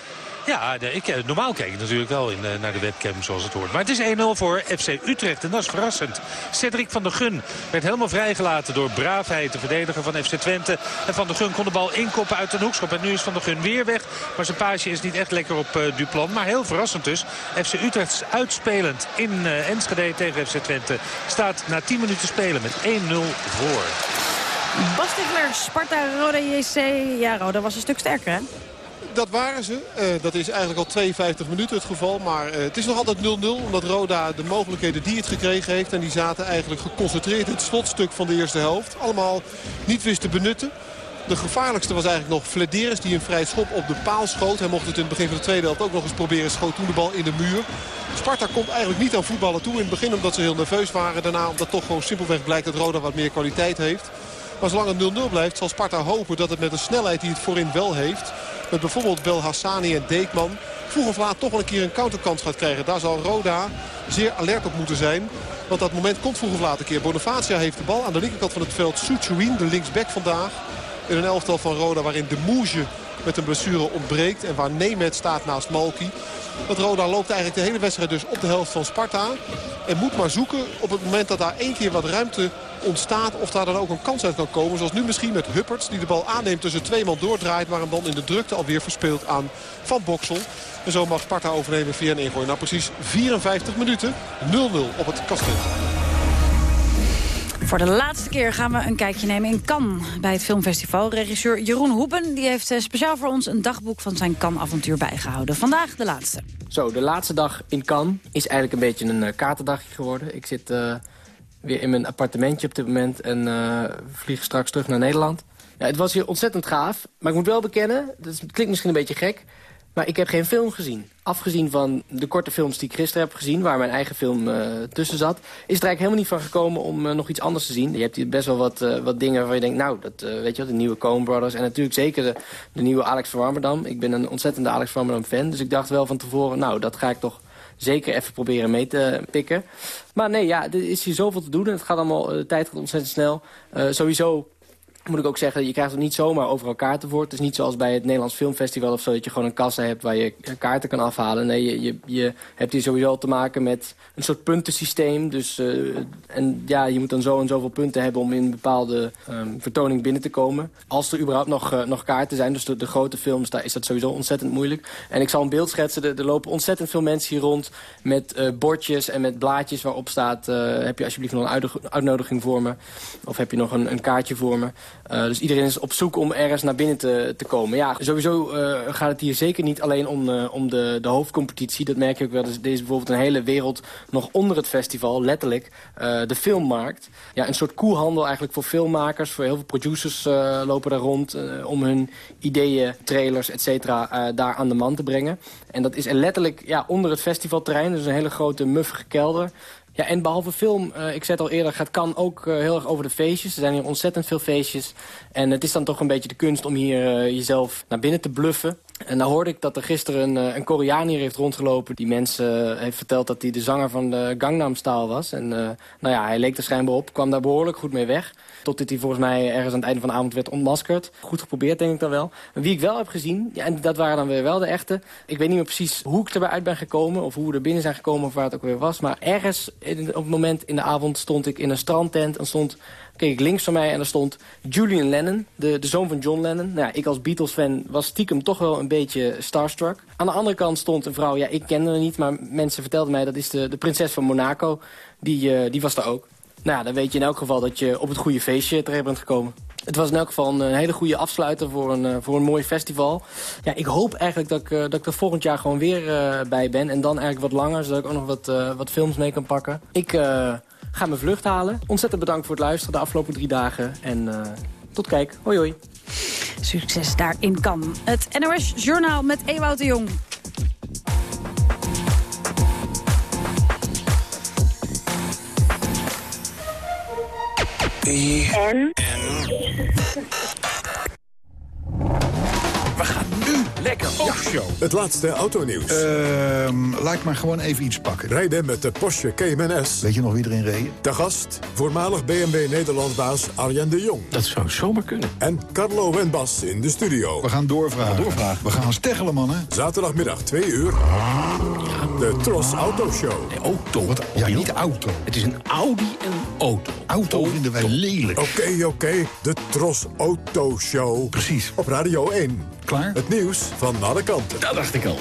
Ja, ik, normaal kijk ik natuurlijk wel in, naar de webcam zoals het hoort. Maar het is 1-0 voor FC Utrecht en dat is verrassend. Cedric van der Gun werd helemaal vrijgelaten door braafheid, de verdediger van FC Twente. En van der Gun kon de bal inkoppen uit een hoekschop. En nu is van der Gun weer weg. Maar zijn paasje is niet echt lekker op uh, Duplan. Maar heel verrassend dus. FC Utrecht is uitspelend in Enschede tegen FC Twente. Staat na 10 minuten spelen met 1-0 voor. Bas Sparta, Roda JC. Ja, Roda was een stuk sterker, hè? Dat waren ze. Uh, dat is eigenlijk al 52 minuten het geval. Maar uh, het is nog altijd 0-0. Omdat Roda de mogelijkheden die het gekregen heeft. En die zaten eigenlijk geconcentreerd in het slotstuk van de eerste helft. Allemaal niet wist te benutten. De gevaarlijkste was eigenlijk nog Flederis die een vrij schop op de paal schoot. Hij mocht het in het begin van de tweede helft ook nog eens proberen. Schoot toen de bal in de muur. Sparta komt eigenlijk niet aan voetballen toe. In het begin omdat ze heel nerveus waren. Daarna omdat toch gewoon simpelweg blijkt dat Roda wat meer kwaliteit heeft. Maar zolang het 0-0 blijft zal Sparta hopen dat het met de snelheid die het voorin wel heeft... met bijvoorbeeld Belhassani en Deekman... vroeg of laat toch wel een keer een counterkans gaat krijgen. Daar zal Roda zeer alert op moeten zijn. Want dat moment komt vroeg of laat een keer. Bonifacia heeft de bal aan de linkerkant van het veld. Soetjouin, de linksback vandaag. In een elftal van Roda waarin de Moege met een blessure ontbreekt. En waar Nemet staat naast Malki. Dat Roda loopt eigenlijk de hele wedstrijd dus op de helft van Sparta. En moet maar zoeken op het moment dat daar één keer wat ruimte ontstaat. Of daar dan ook een kans uit kan komen. Zoals nu misschien met Hupperts die de bal aanneemt tussen twee man doordraait. Maar hem dan in de drukte alweer verspeelt aan Van Boksel. En zo mag Sparta overnemen via een ingooi. Na precies 54 minuten 0-0 op het kasteel. Voor de laatste keer gaan we een kijkje nemen in Cannes bij het filmfestival. Regisseur Jeroen Hoeben die heeft eh, speciaal voor ons een dagboek van zijn Cannes-avontuur bijgehouden. Vandaag de laatste. Zo, de laatste dag in Cannes is eigenlijk een beetje een uh, katerdagje geworden. Ik zit uh, weer in mijn appartementje op dit moment en vlieg straks terug naar Nederland. Ja, het was hier ontzettend gaaf, maar ik moet wel bekennen, dat klinkt misschien een beetje gek... Maar ik heb geen film gezien. Afgezien van de korte films die ik gisteren heb gezien... waar mijn eigen film uh, tussen zat... is er eigenlijk helemaal niet van gekomen om uh, nog iets anders te zien. Je hebt hier best wel wat, uh, wat dingen waarvan je denkt... nou, dat, weet je wel, de nieuwe Coen Brothers... en natuurlijk zeker de, de nieuwe Alex van Warmerdam. Ik ben een ontzettende Alex van Warmerdam fan. Dus ik dacht wel van tevoren, nou, dat ga ik toch zeker even proberen mee te pikken. Maar nee, ja, er is hier zoveel te doen. En het gaat allemaal, de tijd gaat ontzettend snel. sowieso moet ik ook zeggen, je krijgt er niet zomaar overal kaarten voor. Het is niet zoals bij het Nederlands Filmfestival of zo... dat je gewoon een kassa hebt waar je kaarten kan afhalen. Nee, je, je, je hebt hier sowieso te maken met een soort puntensysteem. Dus, uh, en ja, je moet dan zo en zoveel punten hebben om in een bepaalde um, vertoning binnen te komen. Als er überhaupt nog, uh, nog kaarten zijn, dus de, grote films, daar is dat sowieso ontzettend moeilijk. En ik zal een beeld schetsen, er, lopen ontzettend veel mensen hier rond... met uh, bordjes en met blaadjes waarop staat... heb je alsjeblieft nog een uitnodiging voor me? Of heb je nog een, een kaartje voor me? Uh, dus iedereen is op zoek om ergens naar binnen te, te komen. Ja, sowieso uh, gaat het hier zeker niet alleen om, uh, om de, de hoofdcompetitie. Dat merk je ook wel. Dus is bijvoorbeeld een hele wereld nog onder het festival, letterlijk. de filmmarkt. Ja, een soort koelhandel eigenlijk voor filmmakers. Voor heel veel producers lopen daar rond om hun ideeën, trailers, et cetera, daar aan de man te brengen. En dat is letterlijk ja, onder het festivalterrein. Dus een hele grote muffige kelder. Ja, en behalve film, uh, ik zei het al eerder, gaat kan ook uh, heel erg over de feestjes. Er zijn hier ontzettend veel feestjes. En het is dan toch een beetje de kunst om hier uh, jezelf naar binnen te bluffen. En dan hoorde ik dat er gisteren een, een Koreaan hier heeft rondgelopen... die mensen heeft verteld dat hij de zanger van de Gangnam Style was. En nou ja, hij leek er schijnbaar op, kwam daar behoorlijk goed mee weg. Totdat hij volgens mij ergens aan het einde van de avond werd ontmaskerd. Goed geprobeerd, denk ik dan wel. Wie ik wel heb gezien, ja, en dat waren dan weer wel de echte... ik weet niet meer precies hoe ik erbij uit ben gekomen... of hoe we er binnen zijn gekomen of waar het ook weer was. Maar ergens op het moment in de avond stond ik in een strandtent... en stond keek ik links van mij en daar stond Julian Lennon, de, de zoon van John Lennon. Nou ja, ik als Beatles-fan was stiekem toch wel een beetje starstruck. Aan de andere kant stond een vrouw, ja, ik kende haar niet... maar mensen vertelden mij dat is de, de prinses van Monaco. Die, uh, die was daar ook. Nou dan weet je in elk geval dat je op het goede feestje terecht bent gekomen. Het was in elk geval een hele goede afsluiter voor een, uh, voor een mooi festival. Ja, ik hoop eigenlijk dat ik, uh, dat ik er volgend jaar gewoon weer bij ben. En dan eigenlijk wat langer, zodat ik ook nog wat, wat films mee kan pakken. Ik ga mijn vlucht halen. Ontzettend bedankt voor het luisteren de afgelopen drie dagen. En tot kijk. Hoi hoi. Succes daarin kan. Het NOS Journaal met Ewout de Jong. We gaan nu lekker offshow. Het laatste autonieuws. Uh, laat ik maar gewoon even iets pakken. Rijden met de Porsche Cayman S. Weet je nog wie erin reed? De gast, voormalig BMW Nederlandbaas Arjen de Jong. Dat zou zomaar kunnen. En Carlo en Bas in de studio. We gaan doorvragen. We gaan, doorvragen. We gaan steggelen, mannen. Zaterdagmiddag 2 uur. De Tros Auto Show. De auto. Wat? Ja, niet auto. Het is een Audi en auto. Auto vinden wij lelijk. Oké, okay, oké. Okay. De Tros Auto Show. Precies. Op Radio 1. Klaar? Het nieuws van alle kanten. Dat dacht ik al.